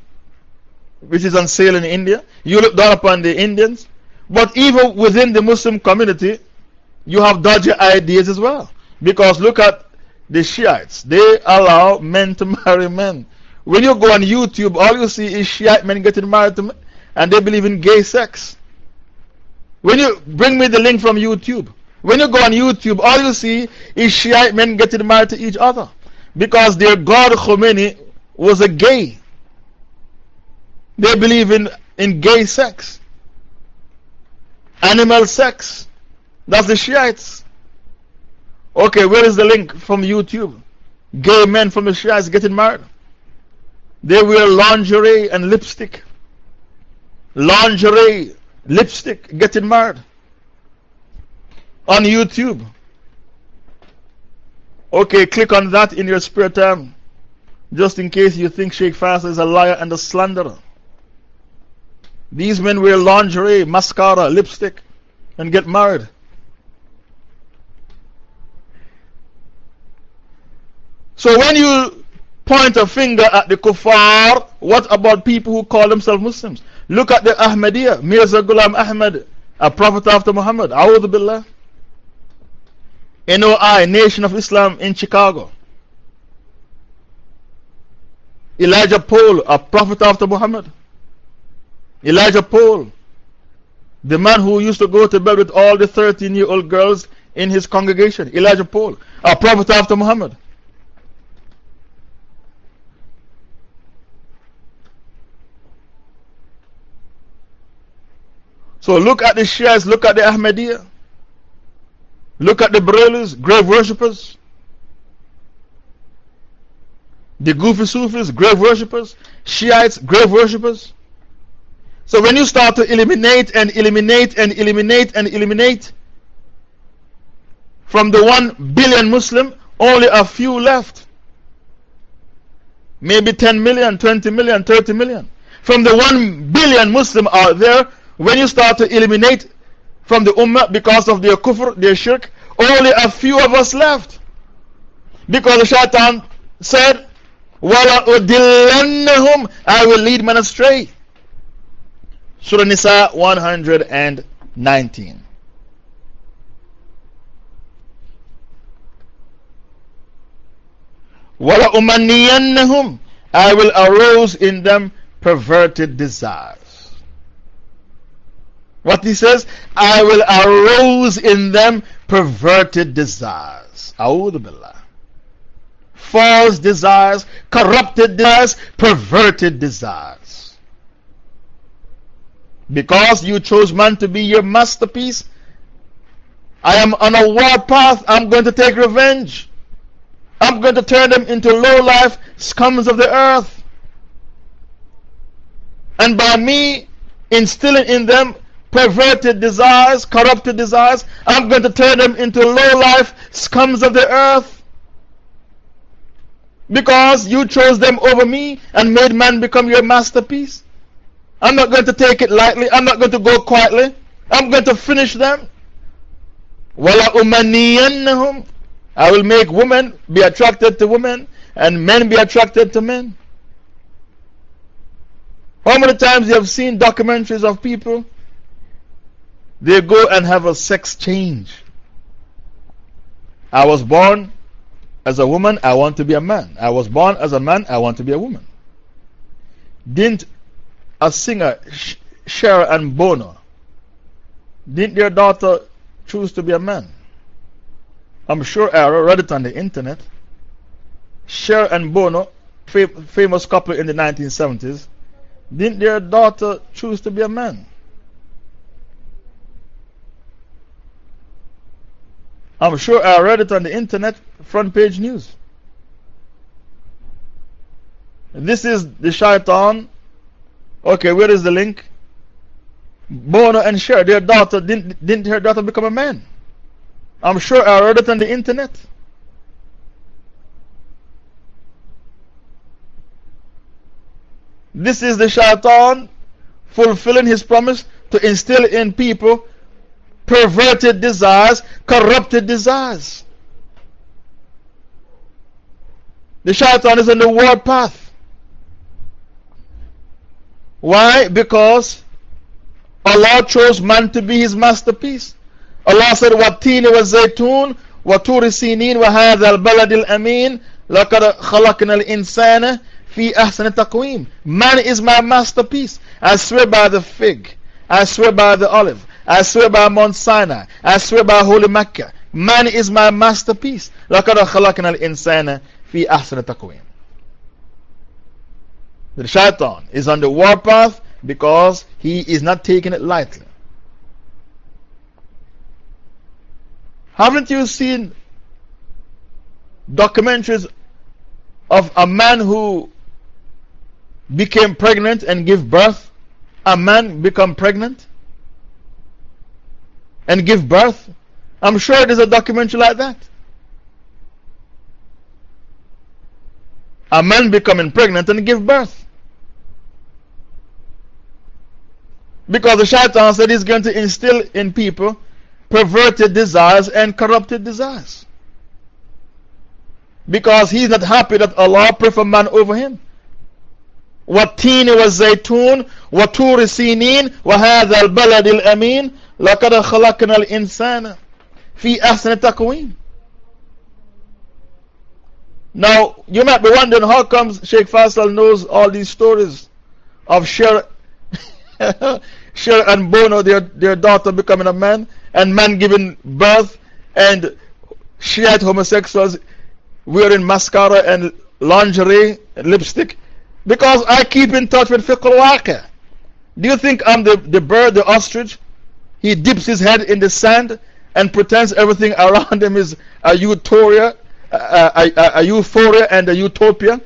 [SPEAKER 1] which is on sale in India. You look down upon the Indians but even within the Muslim community, you have dodgy ideas as well. Because look at the Shiites. They allow men to [laughs] marry men. When you go on YouTube, all you see is Shiite men getting married to men, and they believe in gay sex. When you bring me the link from YouTube, when you go on YouTube, all you see is Shiite men getting married to each other. Because their God Khomeini was a gay. They believe in, in gay sex. Animal sex. That's the Shiites. Okay, where is the link from YouTube? Gay men from the Shiites getting married. They wear lingerie and lipstick. Lingerie, lipstick, getting married. On YouTube. Okay, click on that in your spare time. Just in case you think Sheikh Faisal is a liar and a slanderer. These men wear lingerie, mascara, lipstick, and get married. So when you point a finger at the kuffar, what about people who call themselves Muslims? Look at the Ahmadiyya, Mirza Ghulam Ahmad, a prophet after Muhammad. A'udhu Billah. NOI, Nation of Islam in Chicago. Elijah Poole, a prophet after Muhammad. Elijah Poole, the man who used to go to bed with all the 13 year old girls in his congregation, Elijah Poole, a prophet after Muhammad. So look at the Shias, look at the Ahmadiyya, look at the Barelwis, grave worshippers, the Goofy Sufis, grave worshippers, Shiites, grave worshippers. So when you start to eliminate and eliminate and eliminate and eliminate from the 1 billion Muslim, only a few left. Maybe 10 million, 20 million, 30 million. From the 1 billion Muslim out there, when you start to eliminate from the Ummah because of their kufr, their shirk, only a few of us left. Because the shaitan said, وَلَأُدِلَّنَّهُمْ I will lead men astray. Surah Nisa 119. وَلَأُمَنِّيَنَّهُمْ I will arouse in them perverted desires. What he says, I will arouse in them perverted desires. Billah. False desires, corrupted desires, perverted desires. Because you chose man to be your masterpiece, I am on a war path. I'm going to take revenge. I'm going to turn them into low life scums of the earth. And by me instilling in them perverted desires, corrupted desires, I'm going to turn them into low life scums of the earth. Because you chose them over me and made man become your masterpiece. I'm not going to take it lightly. I'm not going to go quietly. I'm going to finish them. وَلَأُمَنِّيَنَّهُمْ I will make women be attracted to women and men be attracted to men. How many times you have seen documentaries of people? they go and have a sex change. I was born as a woman, I want to be a man. I was born as a man, I want to be a woman. Didn't a singer, Cher and Bono, didn't their daughter choose to be a man? I'm sure I read it on the internet. Cher and Bono, famous couple in the 1970s, didn't their daughter choose to be a man? I'm sure I read it on the internet, front page news. This is the shaitan. Okay, where is the link? Bono and Cher, their daughter, didn't, didn't her daughter become a man? I'm sure I read it on the internet. This is the shaitan fulfilling his promise to instill in people perverted desires, corrupted desires. The shaitan is on the world path. Why? Because Allah chose man to be his masterpiece. Allah said, وَالتِّينِ وَالزَّيْتُونِ وَتُورِ سِينِينَ وَهَذَا الْبَلَدِ الْأَمِينَ لَقَدْ خَلَقْنَا الْإِنسَانَ فِي أَحْسَنِ تَقْوِيمٍ Man is my masterpiece. I swear by the fig. I swear by the olive. I swear by Mount Sinai. I swear by Holy Mecca. Man is my masterpiece. لَقَدْ خَلَقْنَا الْإِنسَانَ فِي أَحْسَنِ تَقْوِيمٍ The shaitan is on the warpath because he is not taking it lightly. Haven't you seen documentaries of a man who became pregnant and give birth? A man become pregnant and give birth? I'm sure there's a documentary like that. A man becoming pregnant and give birth. Because the shaitan said he's going to instill in people perverted desires and corrupted desires. Because he's not happy that Allah prefer man over him. والتين والزيتون وطور سينين وهذا البلد الأمين لقد خلقنا الإنسان في أحسن تقويم. Now, you might be wondering how comes Sheikh Faisal knows all these stories of Cher, [laughs] Cher and Bono, their, their daughter becoming a man, and man giving birth, and Shiite homosexuals wearing mascara and lingerie and lipstick. Because I keep in touch with Fiqh al Do you think I'm the, the bird, the ostrich, he dips his head in the sand and pretends everything around him is a utopia, a, a, a, euphoria and a utopia.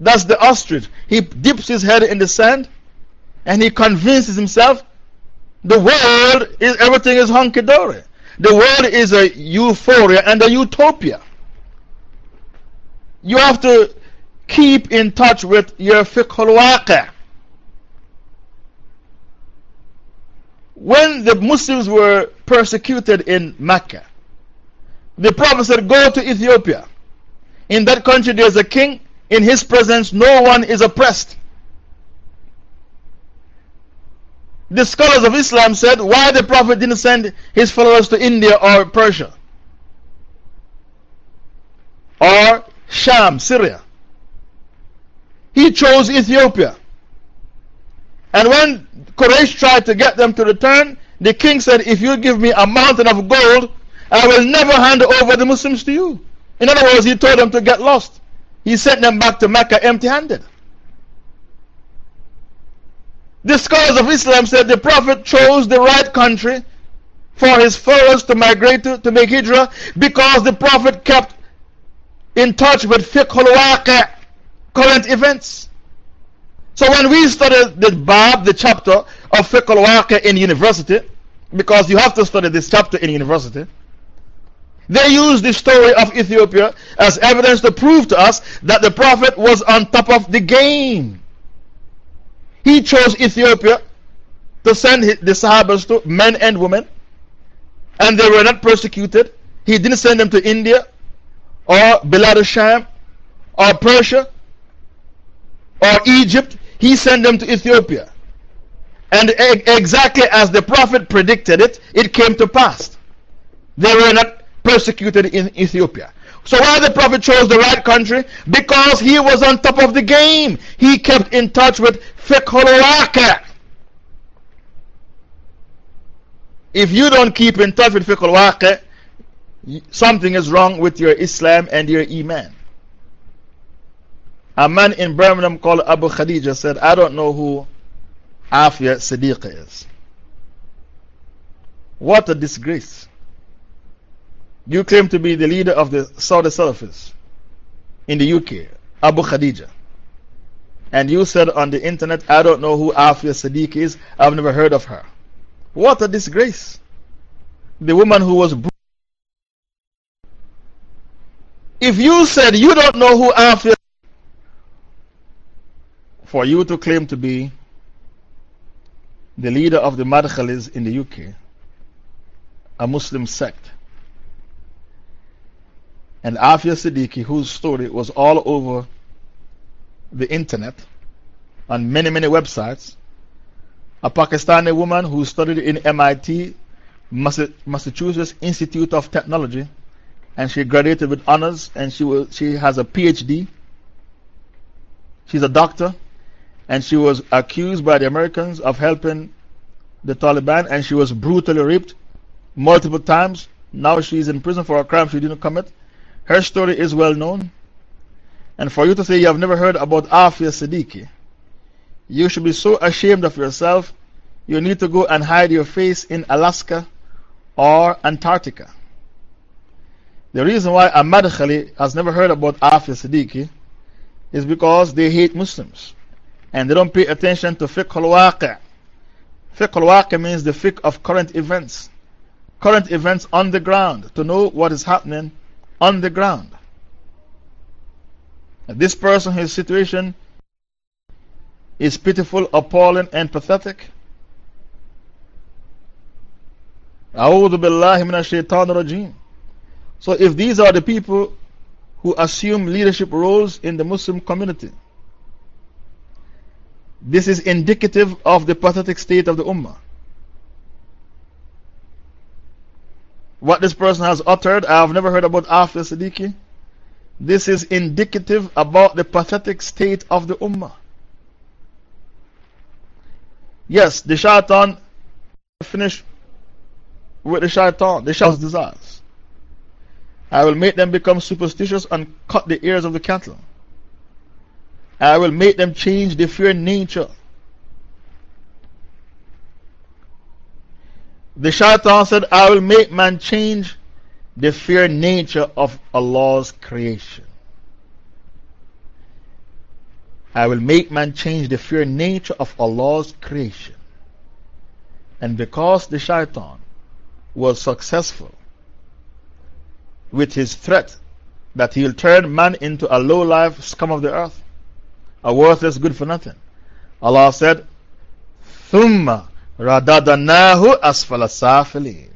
[SPEAKER 1] That's the ostrich. He dips his head in the sand and he convinces himself the world is everything is hunky dory. The world is a euphoria and a utopia. You have to keep in touch with your fiqh al When the Muslims were persecuted in Mecca, the Prophet said, Go to Ethiopia. In that country, there's a king. In his presence, no one is oppressed. the scholars of Islam said why the Prophet didn't send his followers to India or Persia or Sham, Syria. He chose Ethiopia. And when Quraysh tried to get them to return, the king said, If you give me a mountain of gold, I will never hand over the Muslims to you. In other words, he told them to get lost. He sent them back to Mecca empty handed. The scholars of Islam said the Prophet chose the right country for his followers to migrate to, to make because the Prophet kept in touch with fiqh al current events. So when we studied the Bab, the chapter of fiqh in university, because you have to study this chapter in university, they used the story of Ethiopia as evidence to prove to us that the Prophet was on top of the game. He chose Ethiopia to send the Sahabas to, men and women, and they were not persecuted. He didn't send them to India or Sham or Persia or Egypt. He sent them to Ethiopia. And exactly as the prophet predicted it, it came to pass. They were not persecuted in Ethiopia. So why the prophet chose the right country? Because he was on top of the game. He kept in touch with fiqh If you don't keep in touch with fiqh something is wrong with your Islam and your Iman. A man in Birmingham called Abu Khadija said, I don't know who Afia Siddiqui is. What a disgrace. You claim to be the leader of the Saudi Salafists in the UK, Abu Khadija. And you said on the internet, I don't know who Afia Siddiqui is, I've never heard of her. What a disgrace. The woman who was. If you said you don't know who Afia for you to claim to be the leader of the Madkhalis in the UK, a Muslim sect, and Afia Siddiqui, whose story was all over the internet on many, many websites, a Pakistani woman who studied in MIT, Massachusetts Institute of Technology, and she graduated with honors, and she, was, she has a PhD. She's a doctor, and she was accused by the Americans of helping the Taliban, and she was brutally raped multiple times. Now she's in prison for a crime she didn't commit. Her story is well known. And for you to say you have never heard about Afia Siddiqui, you should be so ashamed of yourself, you need to go and hide your face in Alaska or Antarctica. The reason why a Madkhali has never heard about Afia Siddiqui is because they hate Muslims and they don't pay attention to fiqh al-waqi'. Fiqh al-waqi' means the fiqh of current events. Current events on the ground, to know what is happening on the ground. This person, his situation is pitiful, appalling, and pathetic. So, if these are the people who assume leadership roles in the Muslim community, this is indicative of the pathetic state of the Ummah. What this person has uttered, I have never heard about Afia Siddiqui. This is indicative about the pathetic state of the Ummah. Yes, the shaitan, finish with the shaitan, the shaitan's desires. I will make them become superstitious and cut the ears of the cattle. I will make them change their fear nature The shaitan said, I will make man change the fear nature of Allah's creation. I will make man change the fear nature of Allah's creation. And because the shaitan was successful with his threat that he'll turn man into a low life scum of the earth, a worthless good for nothing, Allah said, ثُمَّ Radadanahu asfala safilin.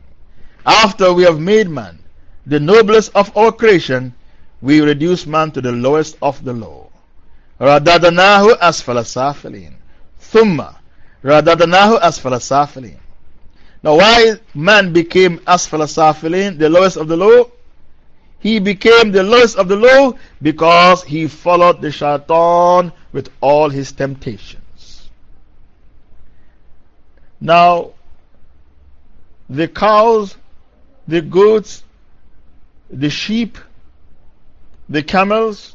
[SPEAKER 1] After we have made man the noblest of our creation, we reduce man to the lowest of the low. Radadanahu asfala safilin. Thumma. Radadanahu asfala safilin. Now, why man became asfala safilin, the lowest of the low? He became the lowest of the low because he followed the shaitan with all his temptations. Now, the cows, the goats, the sheep, the camels,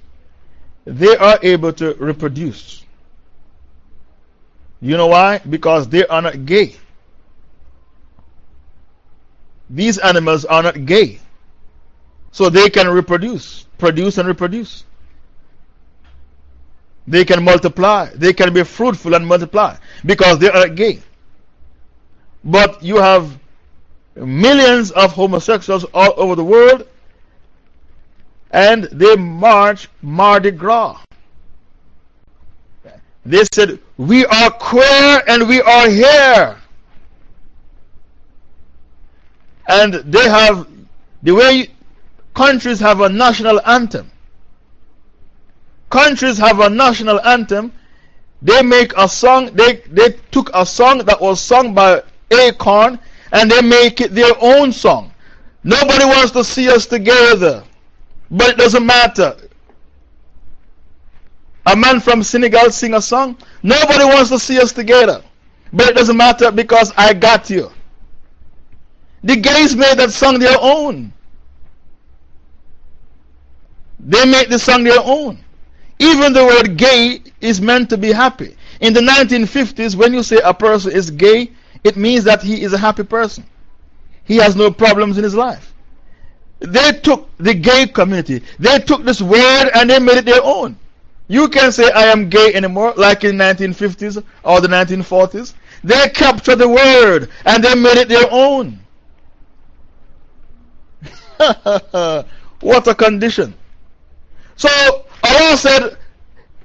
[SPEAKER 1] they are able to reproduce. You know why? Because they are not gay. These animals are not gay. So they can reproduce, produce and reproduce. They can multiply. They can be fruitful and multiply because they are gay. But you have millions of homosexuals all over the world and they march Mardi Gras. They said, We are queer and we are here. And they have, the way countries have a national anthem. Countries have a national anthem. They make a song, they, they took a song that was sung by Akon and they make it their own song. Nobody wants to see us together, but it doesn't matter. A man from Senegal sing a song. Nobody wants to see us together, but it doesn't matter because I got you. The gays made that song their own. They made the song their own. Even the word gay is meant to be happy. In the 1950s, when you say a person is gay, it means that he is a happy person. He has no problems in his life. They took the gay community, they took this word and they made it their own. You can't say I am gay anymore, like in the 1950s or the 1940s. They captured the word and they made it their own. [laughs] what a condition. So Allah said,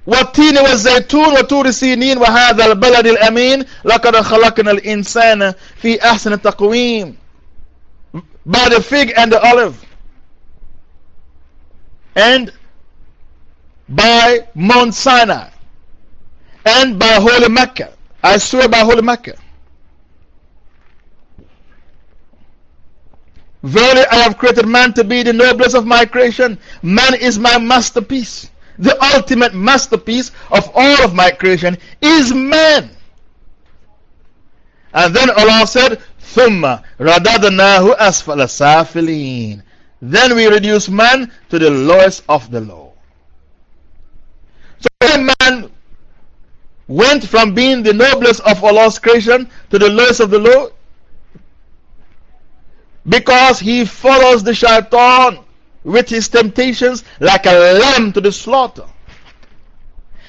[SPEAKER 1] والتين والزيتون وطور سينين وهذا البلد الأمين لقد خلقنا الإنسان في أحسن تقويم by the fig and the olive and by Mount Sinai and by Holy Mecca I swear by Holy Mecca Verily, I have created man to be the noblest of my creation. Man is my masterpiece. The ultimate masterpiece of all of my creation is man. And then Allah said, "Thumma رَدَدْنَاهُ أَسْفَلَ Then we reduce man to the lowest of the low. So when man went from being the noblest of Allah's creation to the lowest of the low, because he follows the shaitan with his temptations like a lamb to the slaughter.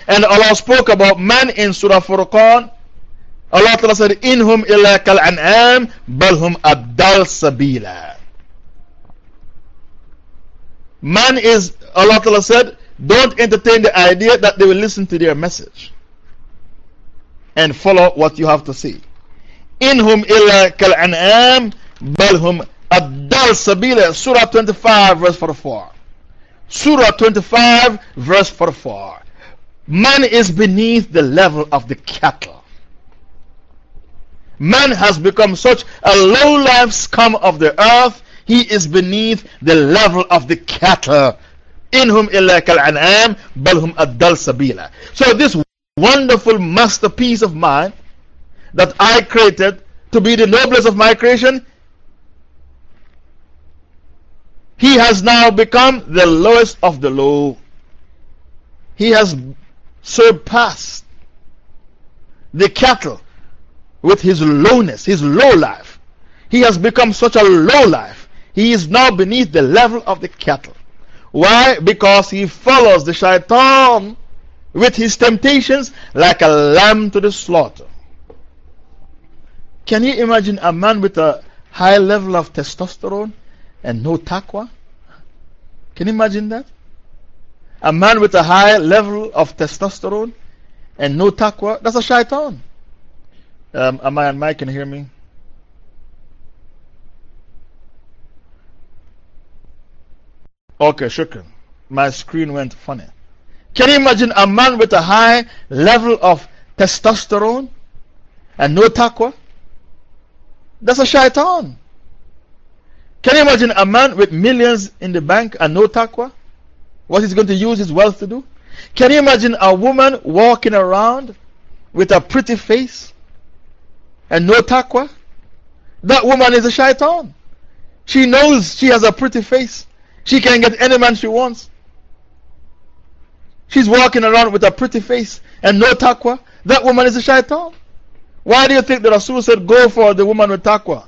[SPEAKER 1] And Allah spoke about man in Surah Furqan. Allah Ta'ala said, whom illa kal an'am, balhum abdal sabila. Man is, Allah Ta'ala said, don't entertain the idea that they will listen to their message and follow what you have to say. Inhum illa kal an'am, Balhum Abdal Sabila, Surah 25, verse 44. Surah 25, verse 44. Man is beneath the level of the cattle. Man has become such a low life scum of the earth, he is beneath the level of the cattle. In whom illa kal an'am, balhum adal sabila. So, this wonderful masterpiece of mine that I created to be the noblest of my creation He has now become the lowest of the low. He has surpassed the cattle with his lowness, his low life. He has become such a low life. He is now beneath the level of the cattle. Why? Because he follows the shaitan with his temptations like a lamb to the slaughter. Can you imagine a man with a high level of testosterone? And no taqwa? Can you imagine that? A man with a high level of testosterone and no taqwa, that's a shaitan. Um, am I on mic? Can you hear me? Okay, shukran. My screen went funny. Can you imagine a man with a high level of testosterone and no taqwa? That's a shaitan. Can you imagine a man with millions in the bank and no taqwa? What he's going to use his wealth to do? Can you imagine a woman walking around with a pretty face and no taqwa, that woman is a shaitan. She knows she has a pretty face. She can get any man she wants. She's walking around with a pretty face and no taqwa. That woman is a shaitan. Why do you think the Rasul said, Go for the woman with taqwa?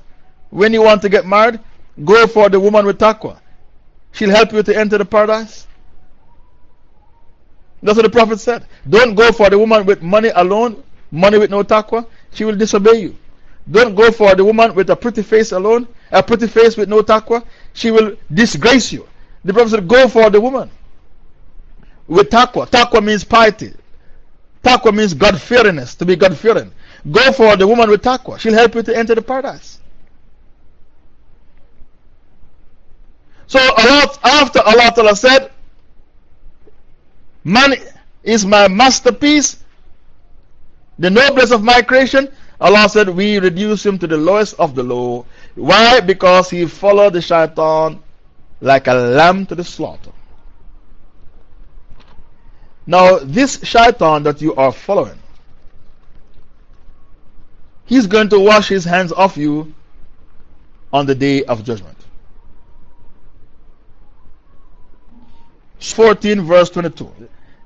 [SPEAKER 1] When you want to get married, go for the woman with taqwa. She'll help you to enter the paradise. That's what the Prophet said. Don't go for the woman with money alone, money with no taqwa. She will disobey you. Don't go for the woman with a pretty face alone, a pretty face with no taqwa. She will disgrace you. The Prophet said, Go for the woman with taqwa. Taqwa means piety. Taqwa means God fearingness, to be God fearing. Go for the woman with taqwa. She'll help you to enter the paradise. So, Allah, after Allah Ta'ala said, Man is my masterpiece, the noblest of my creation. Allah said, We reduce him to the lowest of the low. Why? Because he followed the shaitan like a lamb to the slaughter. Now, this shaitan that you are following, he's going to wash his hands off you on the day of judgment. 14 verse 22.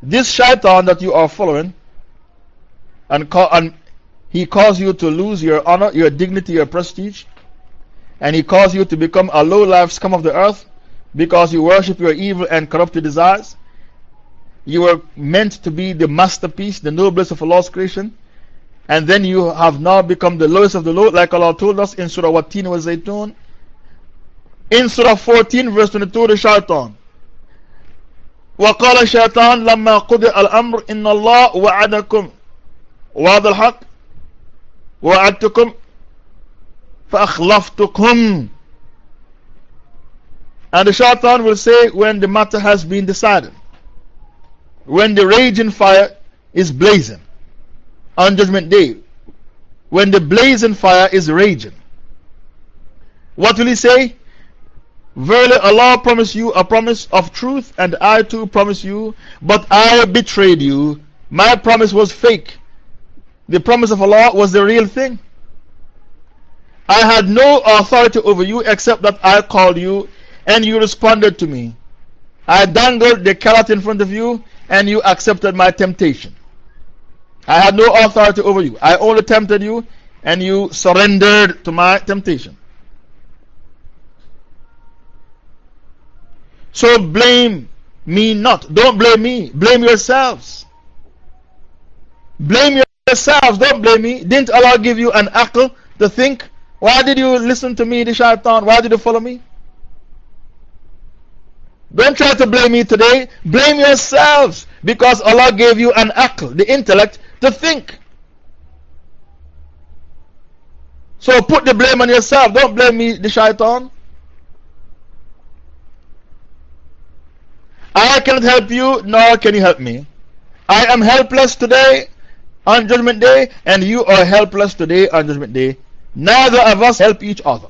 [SPEAKER 1] This shaitan that you are following, and, call, and he caused you to lose your honor, your dignity, your prestige, and he caused you to become a low life scum of the earth because you worship your evil and corrupted desires. You were meant to be the masterpiece, the noblest of Allah's creation, and then you have now become the lowest of the low, like Allah told us in Surah Wattin wa Zaytun. In Surah 14, verse 22, the shaitan. وقال الشيطان لما قضي الأمر إن الله وعدكم وعد الحق وعدتكم فأخلفتكم And the shaitan will say when the matter has been decided, when the raging fire is blazing on Judgment Day, when the blazing fire is raging, what will he say? Verily, Allah promised you a promise of truth, and I too promise you, but I betrayed you. My promise was fake. The promise of Allah was the real thing. I had no authority over you except that I called you and you responded to me. I dangled the carrot in front of you and you accepted my temptation. I had no authority over you. I only tempted you and you surrendered to my temptation. So blame me not. Don't blame me. Blame yourselves. Blame yourselves. Don't blame me. Didn't Allah give you an aql to think? Why did you listen to me, the shaitan? Why did you follow me? Don't try to blame me today. Blame yourselves because Allah gave you an aql, the intellect, to think. So put the blame on yourself. Don't blame me, the shaitan. I cannot help you, nor can you help me. I am helpless today on Judgment Day, and you are helpless today on Judgment Day. Neither of us help each other.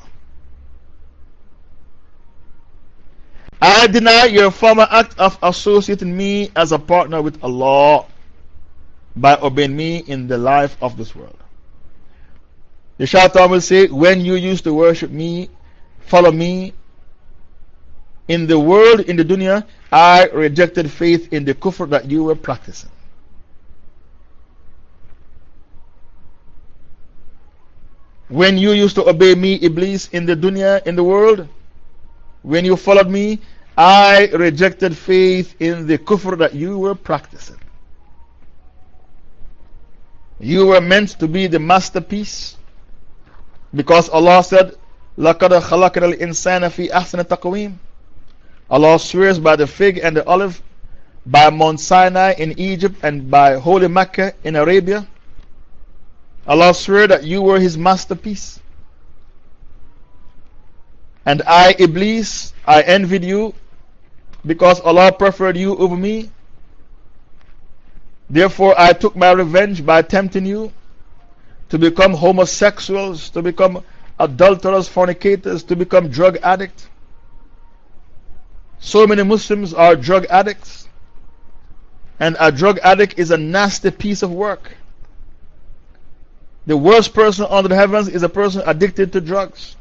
[SPEAKER 1] I deny your former act of associating me as a partner with Allah by obeying me in the life of this world. The shaitan will say, When you used to worship me, follow me, in the world, in the dunya, I rejected faith in the kufr that you were practicing. When you used to obey me, Iblis, in the dunya, in the world, when you followed me, I rejected faith in the kufr that you were practicing. You were meant to be the masterpiece because Allah said, لَقَدْ خَلَقْنَا الْإِنسَانَ فِي أَحْسَنِ تَقْوِيمٍ Allah swears by the fig and the olive, by Mount Sinai in Egypt, and by Holy Mecca in Arabia. Allah swear that you were His masterpiece. And I, Iblis, I envied you because Allah preferred you over me. Therefore, I took my revenge by tempting you to become homosexuals, to become adulterers, fornicators, to become drug addicts. So many Muslims are drug addicts, and a drug addict is a nasty piece of work. The worst person under the heavens is a person addicted to drugs.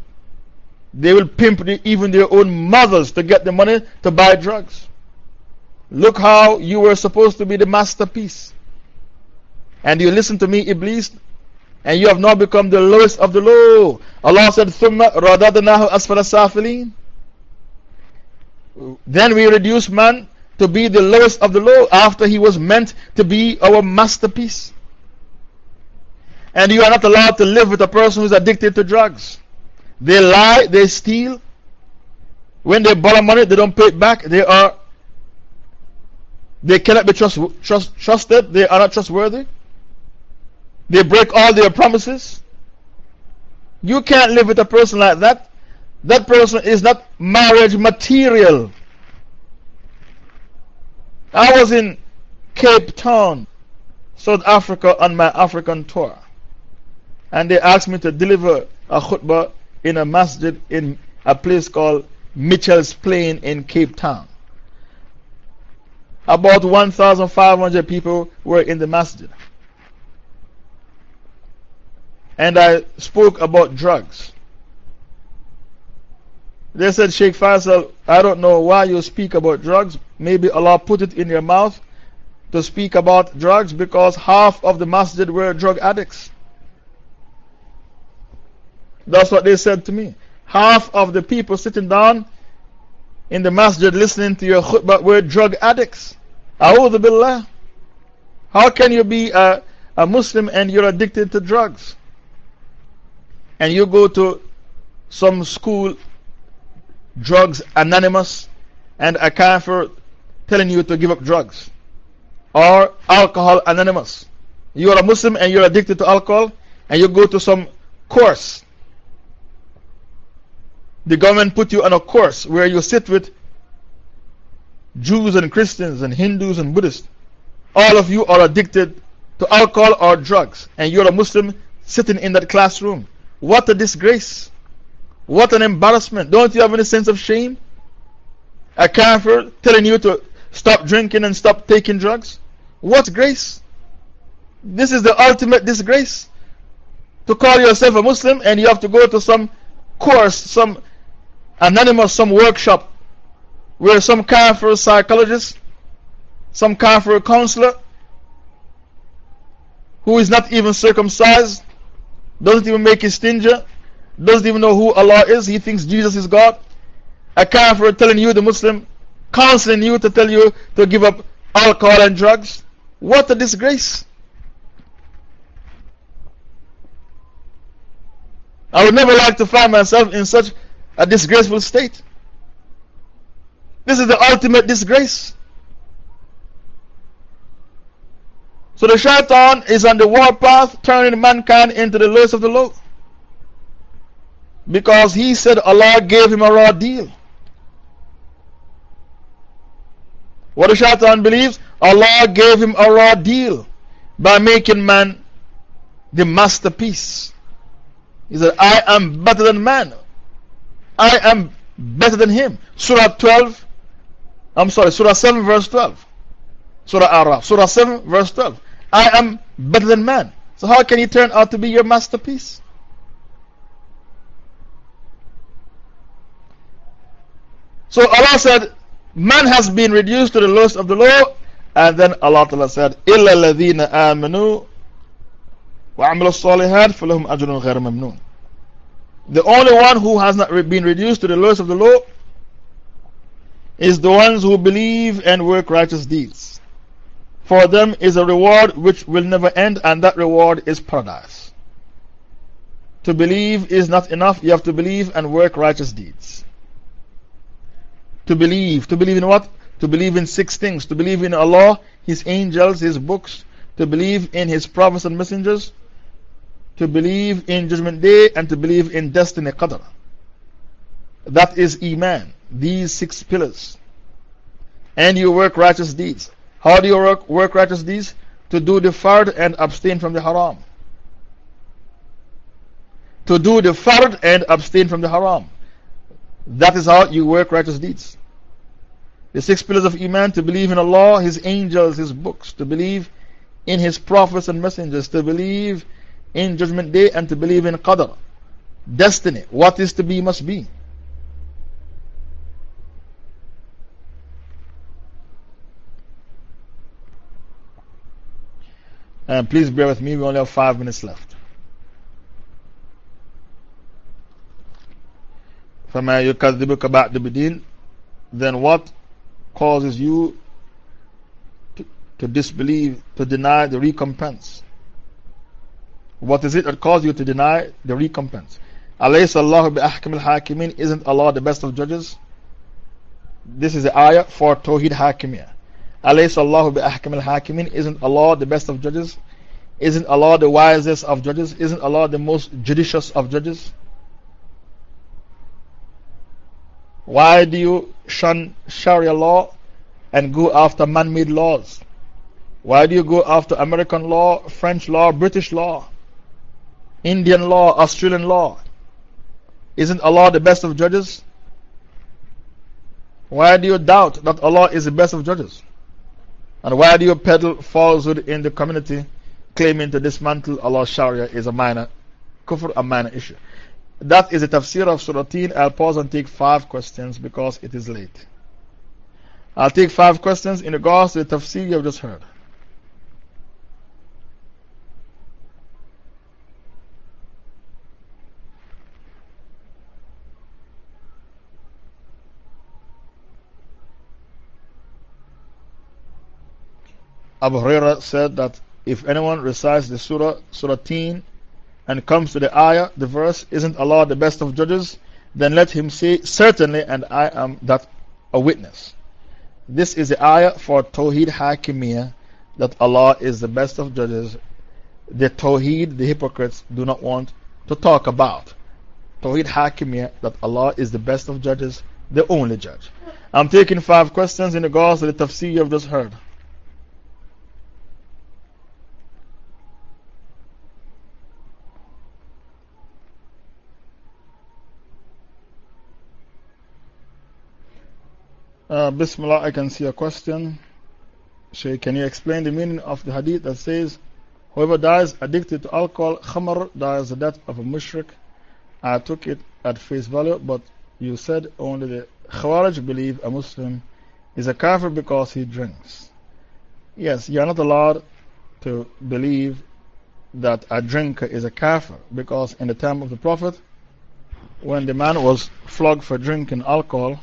[SPEAKER 1] They will pimp the, even their own mothers to get the money to buy drugs. Look how you were supposed to be the masterpiece. And you listen to me, Iblis, and you have now become the lowest of the low. Allah said, ثُمَّ رَدَدْنَاهُ أَسْفَلَ then we reduce man to be the lowest of the low after he was meant to be our masterpiece. And you are not allowed to live with a person who is addicted to drugs. They lie, they steal. When they borrow money, they don't pay it back. They are they cannot be trust, trust, trusted. They are not trustworthy. They break all their promises. You can't live with a person like that. That person is not marriage material. I was in Cape Town, South Africa on my African tour. And they asked me to deliver a khutbah in a masjid in a place called Mitchell's Plain in Cape Town. About 1,500 people were in the masjid. And I spoke about drugs. They said, Sheikh Faisal, I don't know why you speak about drugs. Maybe Allah put it in your mouth to speak about drugs because half of the masjid were drug addicts. That's what they said to me. Half of the people sitting down in the masjid listening to your khutbah were drug addicts. A'udhu billah. How can you be a, a Muslim and you're addicted to drugs? And you go to some school, drugs anonymous, and a kafir telling you to give up drugs. Or alcohol anonymous. You're a Muslim and you're addicted to alcohol, and you go to some course the government put you on a course where you sit with Jews and Christians and Hindus and Buddhists. All of you are addicted to alcohol or drugs, and you're a Muslim sitting in that classroom. What a disgrace! What an embarrassment! Don't you have any sense of shame? A kafir telling you to stop drinking and stop taking drugs? What grace? This is the ultimate disgrace. To call yourself a Muslim and you have to go to some course, some anonymous some workshop where some Kafir psychologist, some Kafir counselor who is not even circumcised, doesn't even make his stinja, doesn't even know who Allah is, he thinks Jesus is God. A Kafir telling you, the Muslim, counseling you to tell you to give up alcohol and drugs. What a disgrace! I would never like to find myself in such a disgraceful state. This is the ultimate disgrace. So the shaitan is on the warpath, turning mankind into the lowest of the low. Because he said Allah gave him a raw deal. What the shaitan believes, Allah gave him a raw deal by making man the masterpiece. He said, I am better than man. I am better than him. Surah 12, I'm sorry, Surah 7, verse 12. Surah Araf, Surah 7, verse 12. I am better than man. So, how can he turn out to be your masterpiece? So, Allah said, Man has been reduced to the lowest of the low. And then Allah Ta'ala said, إِلَّا الَّذِينَ آمَنُوا وَعَمِلُوا الصَّالِحَاتِ فَلَهُمْ أَجْرٌ غَيْرَ مَمْنُونَ the only one who has not been reduced to the lowest of the low is the ones who believe and work righteous deeds. For them is a reward which will never end, and that reward is paradise. To believe is not enough, you have to believe and work righteous deeds. To believe. To believe in what? To believe in six things. To believe in Allah, His angels, His books. To believe in His prophets and messengers to believe in Judgment Day and to believe in Destiny Qadr. That is Iman, these six pillars. And you work righteous deeds. How do you work, work righteous deeds? To do the fard and abstain from the haram. To do the fard and abstain from the haram. That is how you work righteous deeds. The six pillars of Iman to believe in Allah, His angels, His books, to believe in His prophets and messengers, to believe in Judgment Day and to believe in Qadr, destiny. What is to be must be. And please bear with me, we only have five minutes left. فَمَا يُكَذِّبُكَ بَعْدُ بِدِينٍ Then what causes you to, to disbelieve, to deny the recompense? What is it that causes you to deny the recompense? أَلَيْسَ اللَّهُ بِأَحْكَمِ الْحَاكِمِينَ Isn't Allah the best of judges? This is the ayah for Tawheed Hakimiyah. أَلَيْسَ اللَّهُ بِأَحْكَمِ الْحَاكِمِينَ Isn't Allah the best of judges? Isn't Allah the wisest of judges? Isn't Allah the most judicious of judges? Why do you shun Sharia law and go after man made laws? Why do you go after American law, French law, British law, Indian law, Australian law? Isn't Allah the best of judges? Why do you doubt that Allah is the best of judges? And why do you peddle falsehood in the community, claiming to dismantle Allah's Sharia is a minor, kufr, a minor issue? That is the tafsir of Surah Teen. I'll pause and take five questions because it is late. I'll take five questions in regards to the tafsir you have just heard. Abu Huraira said that if anyone recites the surah, Surah Teen, and comes to the ayah, the verse, Isn't Allah the best of judges? Then let him say, Certainly, and I am that a witness. This is the ayah for Tawheed Hakimiyah, that Allah is the best of judges. The Tawheed, the hypocrites, do not want to talk about. Tawheed Hakimiyah, that Allah is the best of judges, the only judge. I'm taking five questions in regards to the tafsir you have just heard. Uh, Bismillah, I can see a question. Shaykh, can you explain the meaning of the hadith that says, Whoever dies addicted to alcohol, khamr, dies the death of a mushrik? I took it at face value, but you said only the Khawarij believe a Muslim is a kafir because he drinks. Yes, you are not allowed to believe that a drinker is a kafir because in the time of the Prophet, when the man was flogged for drinking alcohol,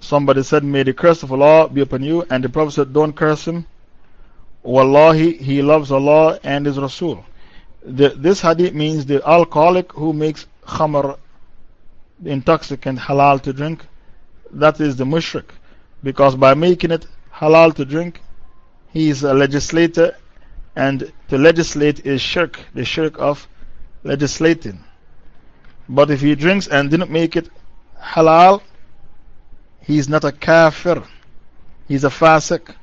[SPEAKER 1] Somebody said, May the curse of Allah be upon you. And the Prophet said, Don't curse him. Wallahi, he loves Allah and His Rasul. The, this hadith means the alcoholic who makes khamr, the intoxicant, halal to drink, that is the mushrik. Because by making it halal to drink, he is a legislator, and to legislate is shirk, the shirk of legislating. But if he drinks and didn't make it halal, he is not a kafir, he is a fasiq.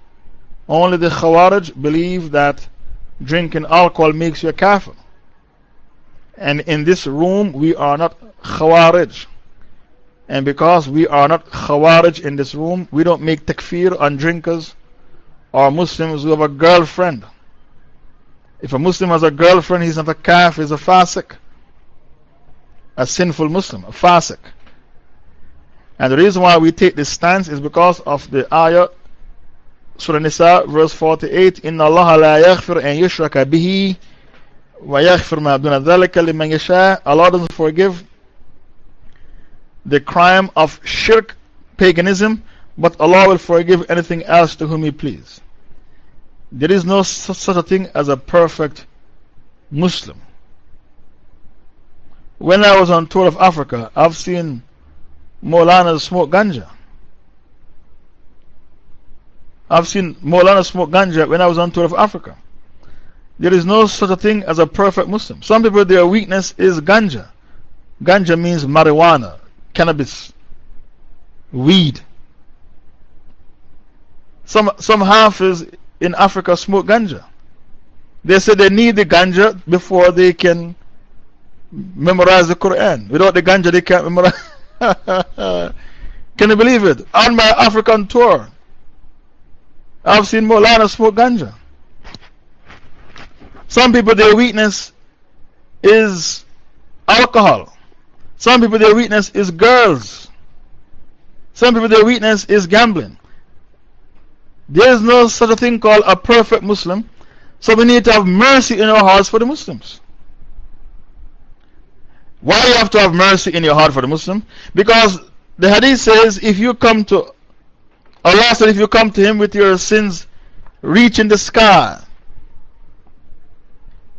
[SPEAKER 1] Only the Khawarij believe that drinking alcohol makes you a kafir. And in this room, we are not Khawarij. And because we are not Khawarij in this room, we don't make takfir on drinkers or Muslims who have a girlfriend. If a Muslim has a girlfriend, he's not a kafir, he's a fasiq. A sinful Muslim, a fasiq. And the reason why we take this stance is because of the ayah, Surah Nisa, verse 48 Inna Allah la yaghfir an yushraka bihi wa yaghfir ma duna dhalika liman yasha. Allah doesn't forgive the crime of shirk, paganism, but Allah will forgive anything else to whom He please. There is no such a thing as a perfect Muslim. When I was on tour of Africa, I've seen Maulana smoke ganja. I've seen Maulana smoke ganja when I was on tour of Africa. There is no such a thing as a perfect Muslim. Some people, their weakness is ganja. Ganja means marijuana, cannabis, weed. Some, some Hafiz in Africa smoke ganja. They say they need the ganja before they can memorize the Quran. Without the ganja, they can't memorize. [laughs] [laughs] Can you believe it? On my African tour, I've seen Molana smoke ganja. Some people, their weakness is alcohol. Some people, their weakness is girls. Some people, their weakness is gambling. There is no such a thing called a perfect Muslim. So we need to have mercy in our hearts for the Muslims. Why do you have to have mercy in your heart for the Muslim? Because the hadith says if you come to Allah said if you come to Him with your sins reaching the sky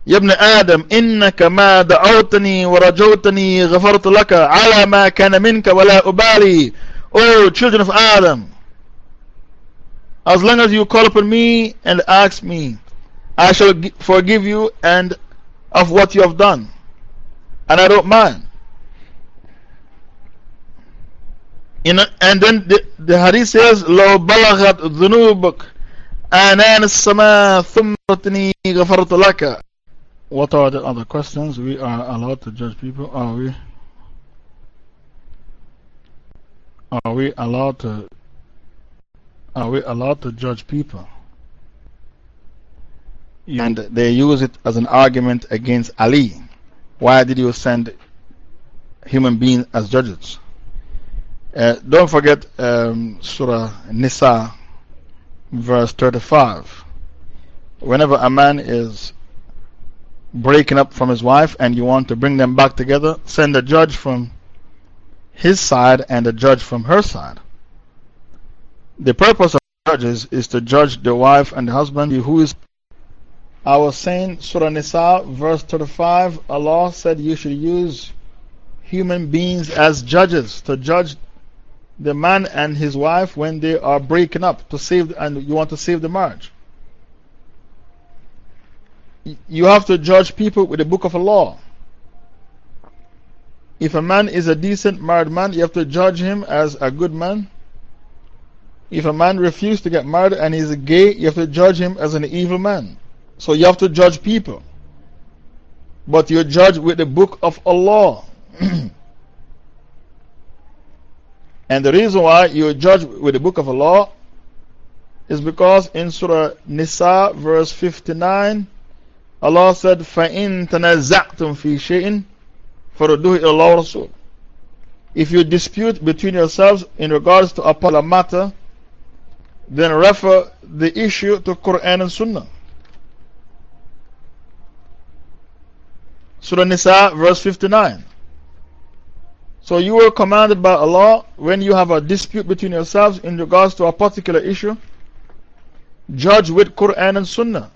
[SPEAKER 1] يا ابن آدم إنك ما دعوتني ورجوتني غفرت لك على ما كان منك ولا أبالي Oh children of Adam As long as you call upon me and ask me I shall forgive you and of what you have done and I don't mind In, and then the, the hadith says, لو بلغت ذنوبك آنان السماء ثم غفرت لك What are the other questions? We are allowed to judge people. Are we? Are we allowed to? Are we allowed to judge people? And they use it as an argument against Ali. Why did you send human beings as judges? Uh, don't forget um, Surah Nisa, verse 35. Whenever a man is breaking up from his wife and you want to bring them back together, send a judge from his side and a judge from her side. The purpose of judges is to judge the wife and the husband who is. I was saying, Surah Nisa, verse 35, Allah said you should use human beings as judges to judge the man and his wife when they are breaking up to save, and you want to save the marriage. You have to judge people with the book of Allah. If a man is a decent married man, you have to judge him as a good man. If a man refuses to get married and he's gay, you have to judge him as an evil man. So you have to judge people. But you judge with the book of Allah. [clears throat] And the reason why you judge with the book of Allah is because in Surah Nisa, verse 59, Allah said, فَإِن تَنَزَعْتُمْ فِي شَيْءٍ فَرُدُّهِ إِلَى اللَّهِ رَسُولِ If you dispute between yourselves in regards to a particular matter, then refer the issue to Quran and Sunnah. Surah Nisa, verse 59. So you were commanded by Allah when you have a dispute between yourselves in regards to a particular issue, judge with Quran and Sunnah.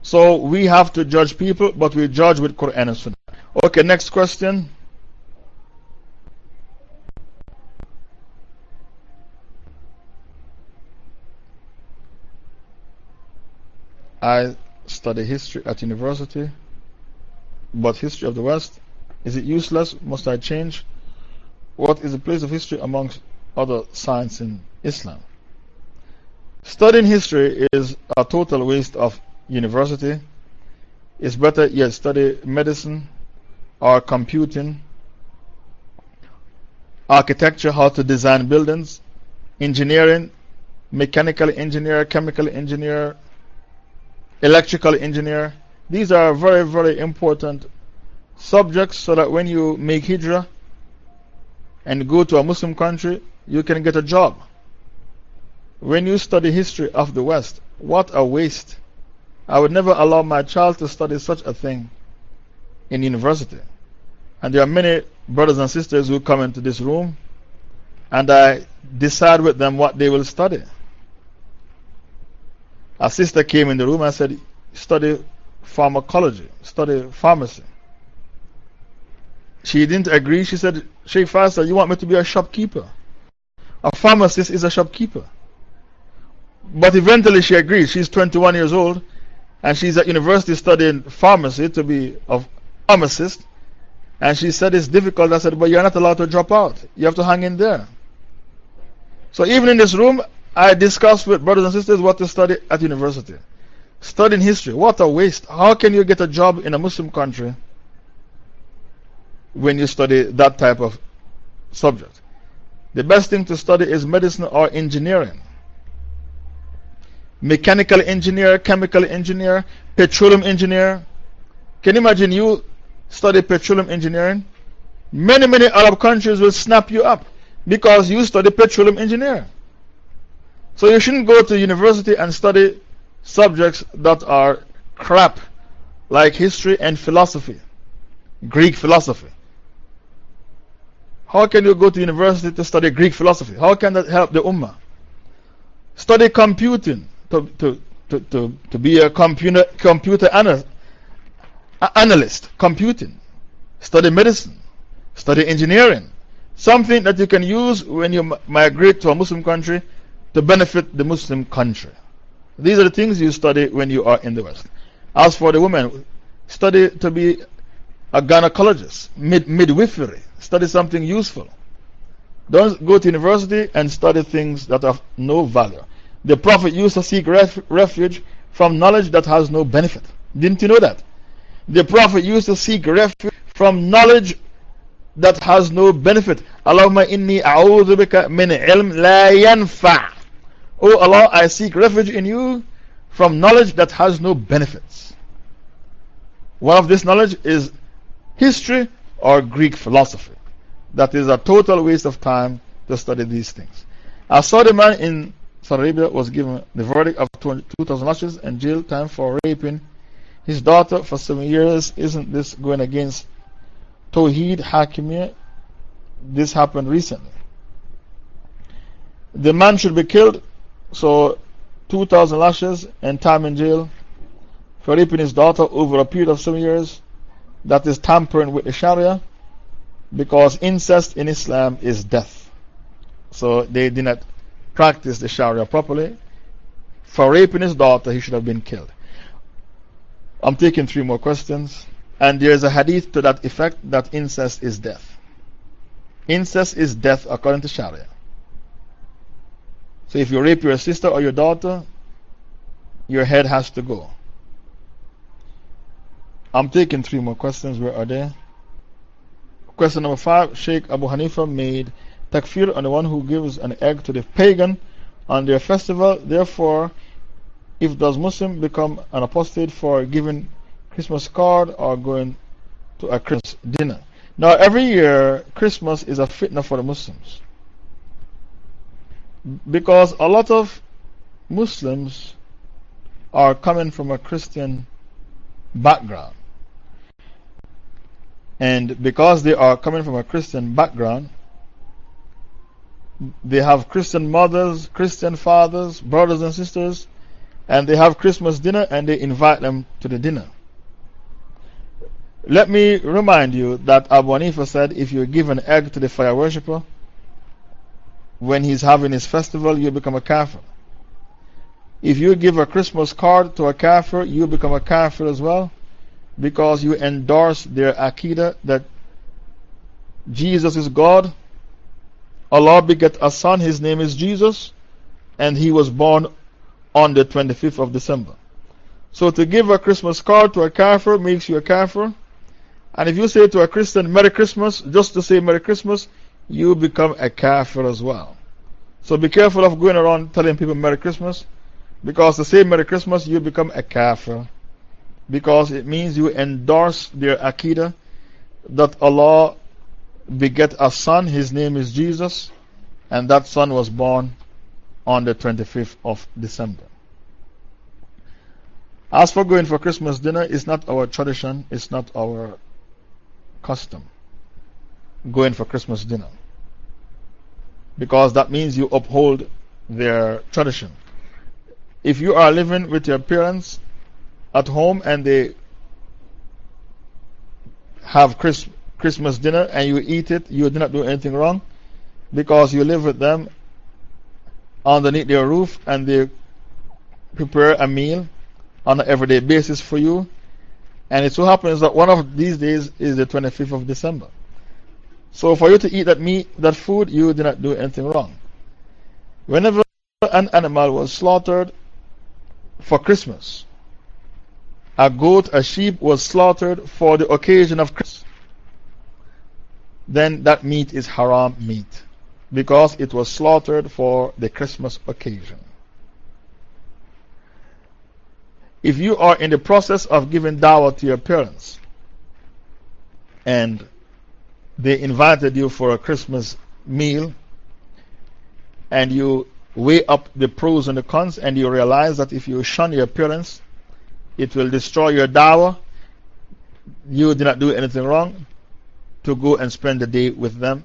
[SPEAKER 1] So we have to judge people, but we judge with Quran and Sunnah. Okay, next question. I study history at university, but history of the West is it useless? Must I change? What is the place of history amongst other science in Islam? Studying history is a total waste of university. It's better yet study medicine or computing, architecture, how to design buildings, engineering, mechanical engineer, chemical engineer, electrical engineer. These are very, very important subjects so that when you make hijrah and go to a Muslim country, you can get a job. When you study history of the West, what a waste. I would never allow my child to study such a thing in university. And there are many brothers and sisters who come into this room and I decide with them what they will study. A sister came in the room and said, Study pharmacology, study pharmacy. She didn't agree. She said, Sheikh Faisal, you want me to be a shopkeeper? A pharmacist is a shopkeeper. But eventually she agreed. She's 21 years old and she's at university studying pharmacy to be a pharmacist. And she said it's difficult. I said, but you're not allowed to drop out. You have to hang in there. So even in this room, I discuss with brothers and sisters what to study at university. Studying history. What a waste. How can you get a job in a Muslim country when you study that type of subject. The best thing to study is medicine or engineering. Mechanical engineer, chemical engineer, petroleum engineer. Can you imagine you study petroleum engineering, many, many Arab countries will snap you up because you study petroleum engineering. So you shouldn't go to university and study subjects that are crap, like history and philosophy, Greek philosophy. How can you go to university to study Greek philosophy? How can that help the Ummah? Study computing to, to, to, to, to be a computer, computer analyst, analyst, computing. Study medicine. Study engineering. Something that you can use when you migrate to a Muslim country to benefit the Muslim country. These are the things you study when you are in the West. As for the women, study to be a gynecologist, mid midwifery, study something useful. Don't go to university and study things that have no value. The Prophet used to seek ref refuge from knowledge that has no benefit. Didn't you know that? The Prophet used to seek refuge from knowledge that has no benefit. Allahumma inni a'udhu bika min ilm la yanfa' Oh Allah, I seek refuge in you from knowledge that has no benefits. One of this knowledge is history or Greek philosophy. That is a total waste of time to study these things. I saw the man in Saudi Arabia was given the verdict of 2,000 lashes and jail time for raping his daughter for seven years. Isn't this going against Tawheed Hakimiyya? This happened recently. The man should be killed so, 2,000 lashes and time in jail for raping his daughter over a period of seven years. That is tampering with the Sharia because incest in Islam is death. So, they did not practice the Sharia properly. For raping his daughter, he should have been killed. I'm taking three more questions. And there is a hadith to that effect that incest is death. Incest is death according to Sharia. So if you rape your sister or your daughter, your head has to go. I'm taking three more questions. Where are they? Question number five Sheikh Abu Hanifa made takfir on the one who gives an egg to the pagan on their festival. Therefore, if does Muslim become an apostate for giving Christmas card or going to a Christmas dinner? Now, every year, Christmas is a fitna for the Muslims. Because a lot of Muslims are coming from a Christian background. And because they are coming from a Christian background, they have Christian mothers, Christian fathers, brothers and sisters, and they have Christmas dinner and they invite them to the dinner. Let me remind you that Abu Hanifa said if you give an egg to the fire worshipper, when he's having his festival, you become a kafir. If you give a Christmas card to a kafir, you become a kafir as well because you endorse their akida that Jesus is God. Allah begat a son, his name is Jesus, and he was born on the 25th of December. So to give a Christmas card to a kafir makes you a kafir. And if you say to a Christian, Merry Christmas, just to say Merry Christmas, you become a kafir as well. So be careful of going around telling people Merry Christmas because the same Merry Christmas, you become a kafir because it means you endorse their akidah that Allah beget a son, his name is Jesus, and that son was born on the 25th of December. As for going for Christmas dinner, it's not our tradition, it's not our custom. Going for Christmas dinner because that means you uphold their tradition. If you are living with your parents at home and they have Chris, Christmas dinner and you eat it, you did not do anything wrong because you live with them underneath their roof and they prepare a meal on an everyday basis for you. And it so happens that one of these days is the 25th of December. So for you to eat that meat, that food, you did not do anything wrong. Whenever an animal was slaughtered for Christmas, a goat, a sheep was slaughtered for the occasion of Christmas, then that meat is haram meat because it was slaughtered for the Christmas occasion. If you are in the process of giving dawah to your parents, and they invited you for a Christmas meal, and you weigh up the pros and the cons, and you realize that if you shun your appearance, it will destroy your dawah. You did not do anything wrong to go and spend the day with them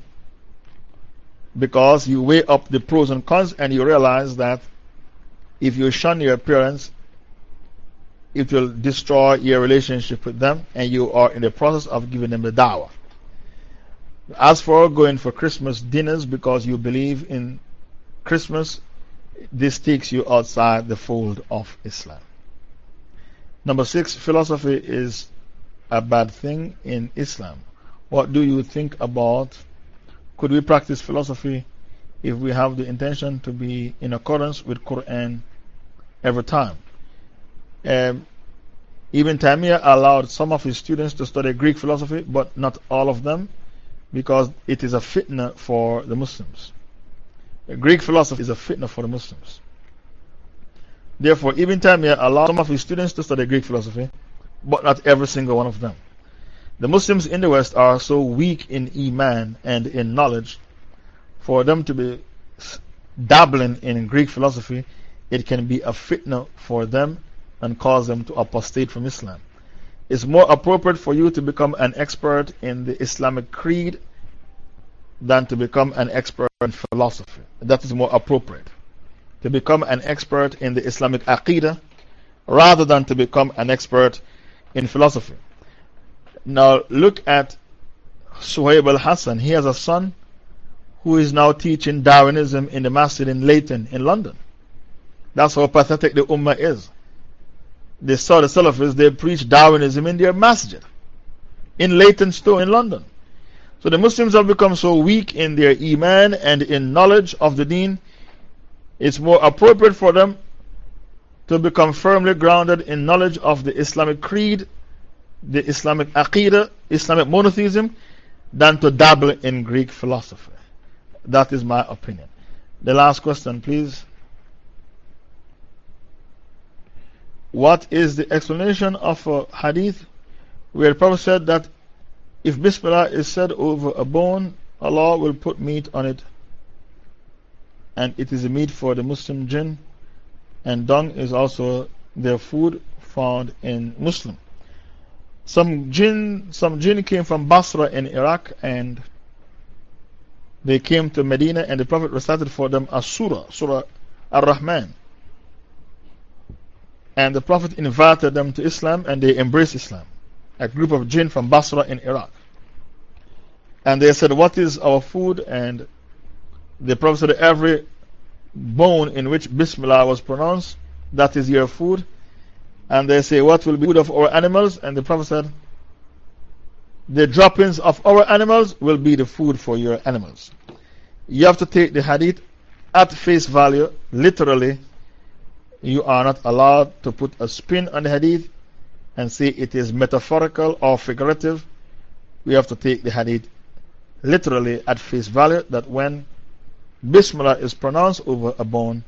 [SPEAKER 1] because you weigh up the pros and cons and you realize that if you shun your appearance, it will destroy your relationship with them and you are in the process of giving them the dawah. As for going for Christmas dinners because you believe in Christmas, this takes you outside the fold of Islam. Number six, philosophy is a bad thing in Islam. What do you think about could we practice philosophy if we have the intention to be in accordance with Quran every time? Um, Ibn Taymiyyah allowed some of his students to study Greek philosophy, but not all of them, because it is a fitna for the Muslims. Greek philosophy is a fitna for the Muslims. Therefore, Ibn Taymiyyah allowed some of his students to study Greek philosophy, but not every single one of them. The Muslims in the West are so weak in Iman and in knowledge, for them to be dabbling in Greek philosophy, it can be a fitna for them and cause them to apostate from Islam. It's more appropriate for you to become an expert in the Islamic creed than to become an expert in philosophy. That is more appropriate. To become an expert in the Islamic Aqidah rather than to become an expert in philosophy. Now look at Suhaib al Hassan. He has a son who is now teaching Darwinism in the masjid in Leyton in London. That's how pathetic the Ummah is. They saw the Salafis, they preach Darwinism in their masjid in Leytonstone in London. So the Muslims have become so weak in their Iman and in knowledge of the deen, it's more appropriate for them to become firmly grounded in knowledge of the Islamic creed the Islamic Aqidah, Islamic monotheism, than to dabble in Greek philosophy. That is my opinion. The last question, please. What is the explanation of a hadith where Prophet said that if Bismillah is said over a bone, Allah will put meat on it, and it is a meat for the Muslim jinn, and dung is also their food found in Muslim. Some jinn, some jinn came from Basra in Iraq and they came to Medina and the Prophet recited for them a surah, Surah Ar Rahman. And the Prophet invited them to Islam and they embraced Islam. A group of jinn from Basra in Iraq. And they said, What is our food? And the Prophet said, Every bone in which Bismillah was pronounced, that is your food. And they say, What will be food of our animals? And the Prophet said, The droppings of our animals will be the food for your animals. You have to take the hadith at face value, literally You are not allowed to put a spin on the hadith and say it is metaphorical or figurative. We have to take the hadith literally at face value that when Bismillah is pronounced over a bone,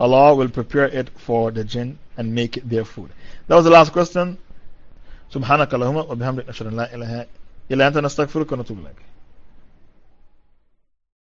[SPEAKER 1] Allah will prepare it for the jinn and make it their food. That was the last question. سبحانك اللهم وبحمدك نشهد ان لا اله الا انت نستغفرك ونتوب اليك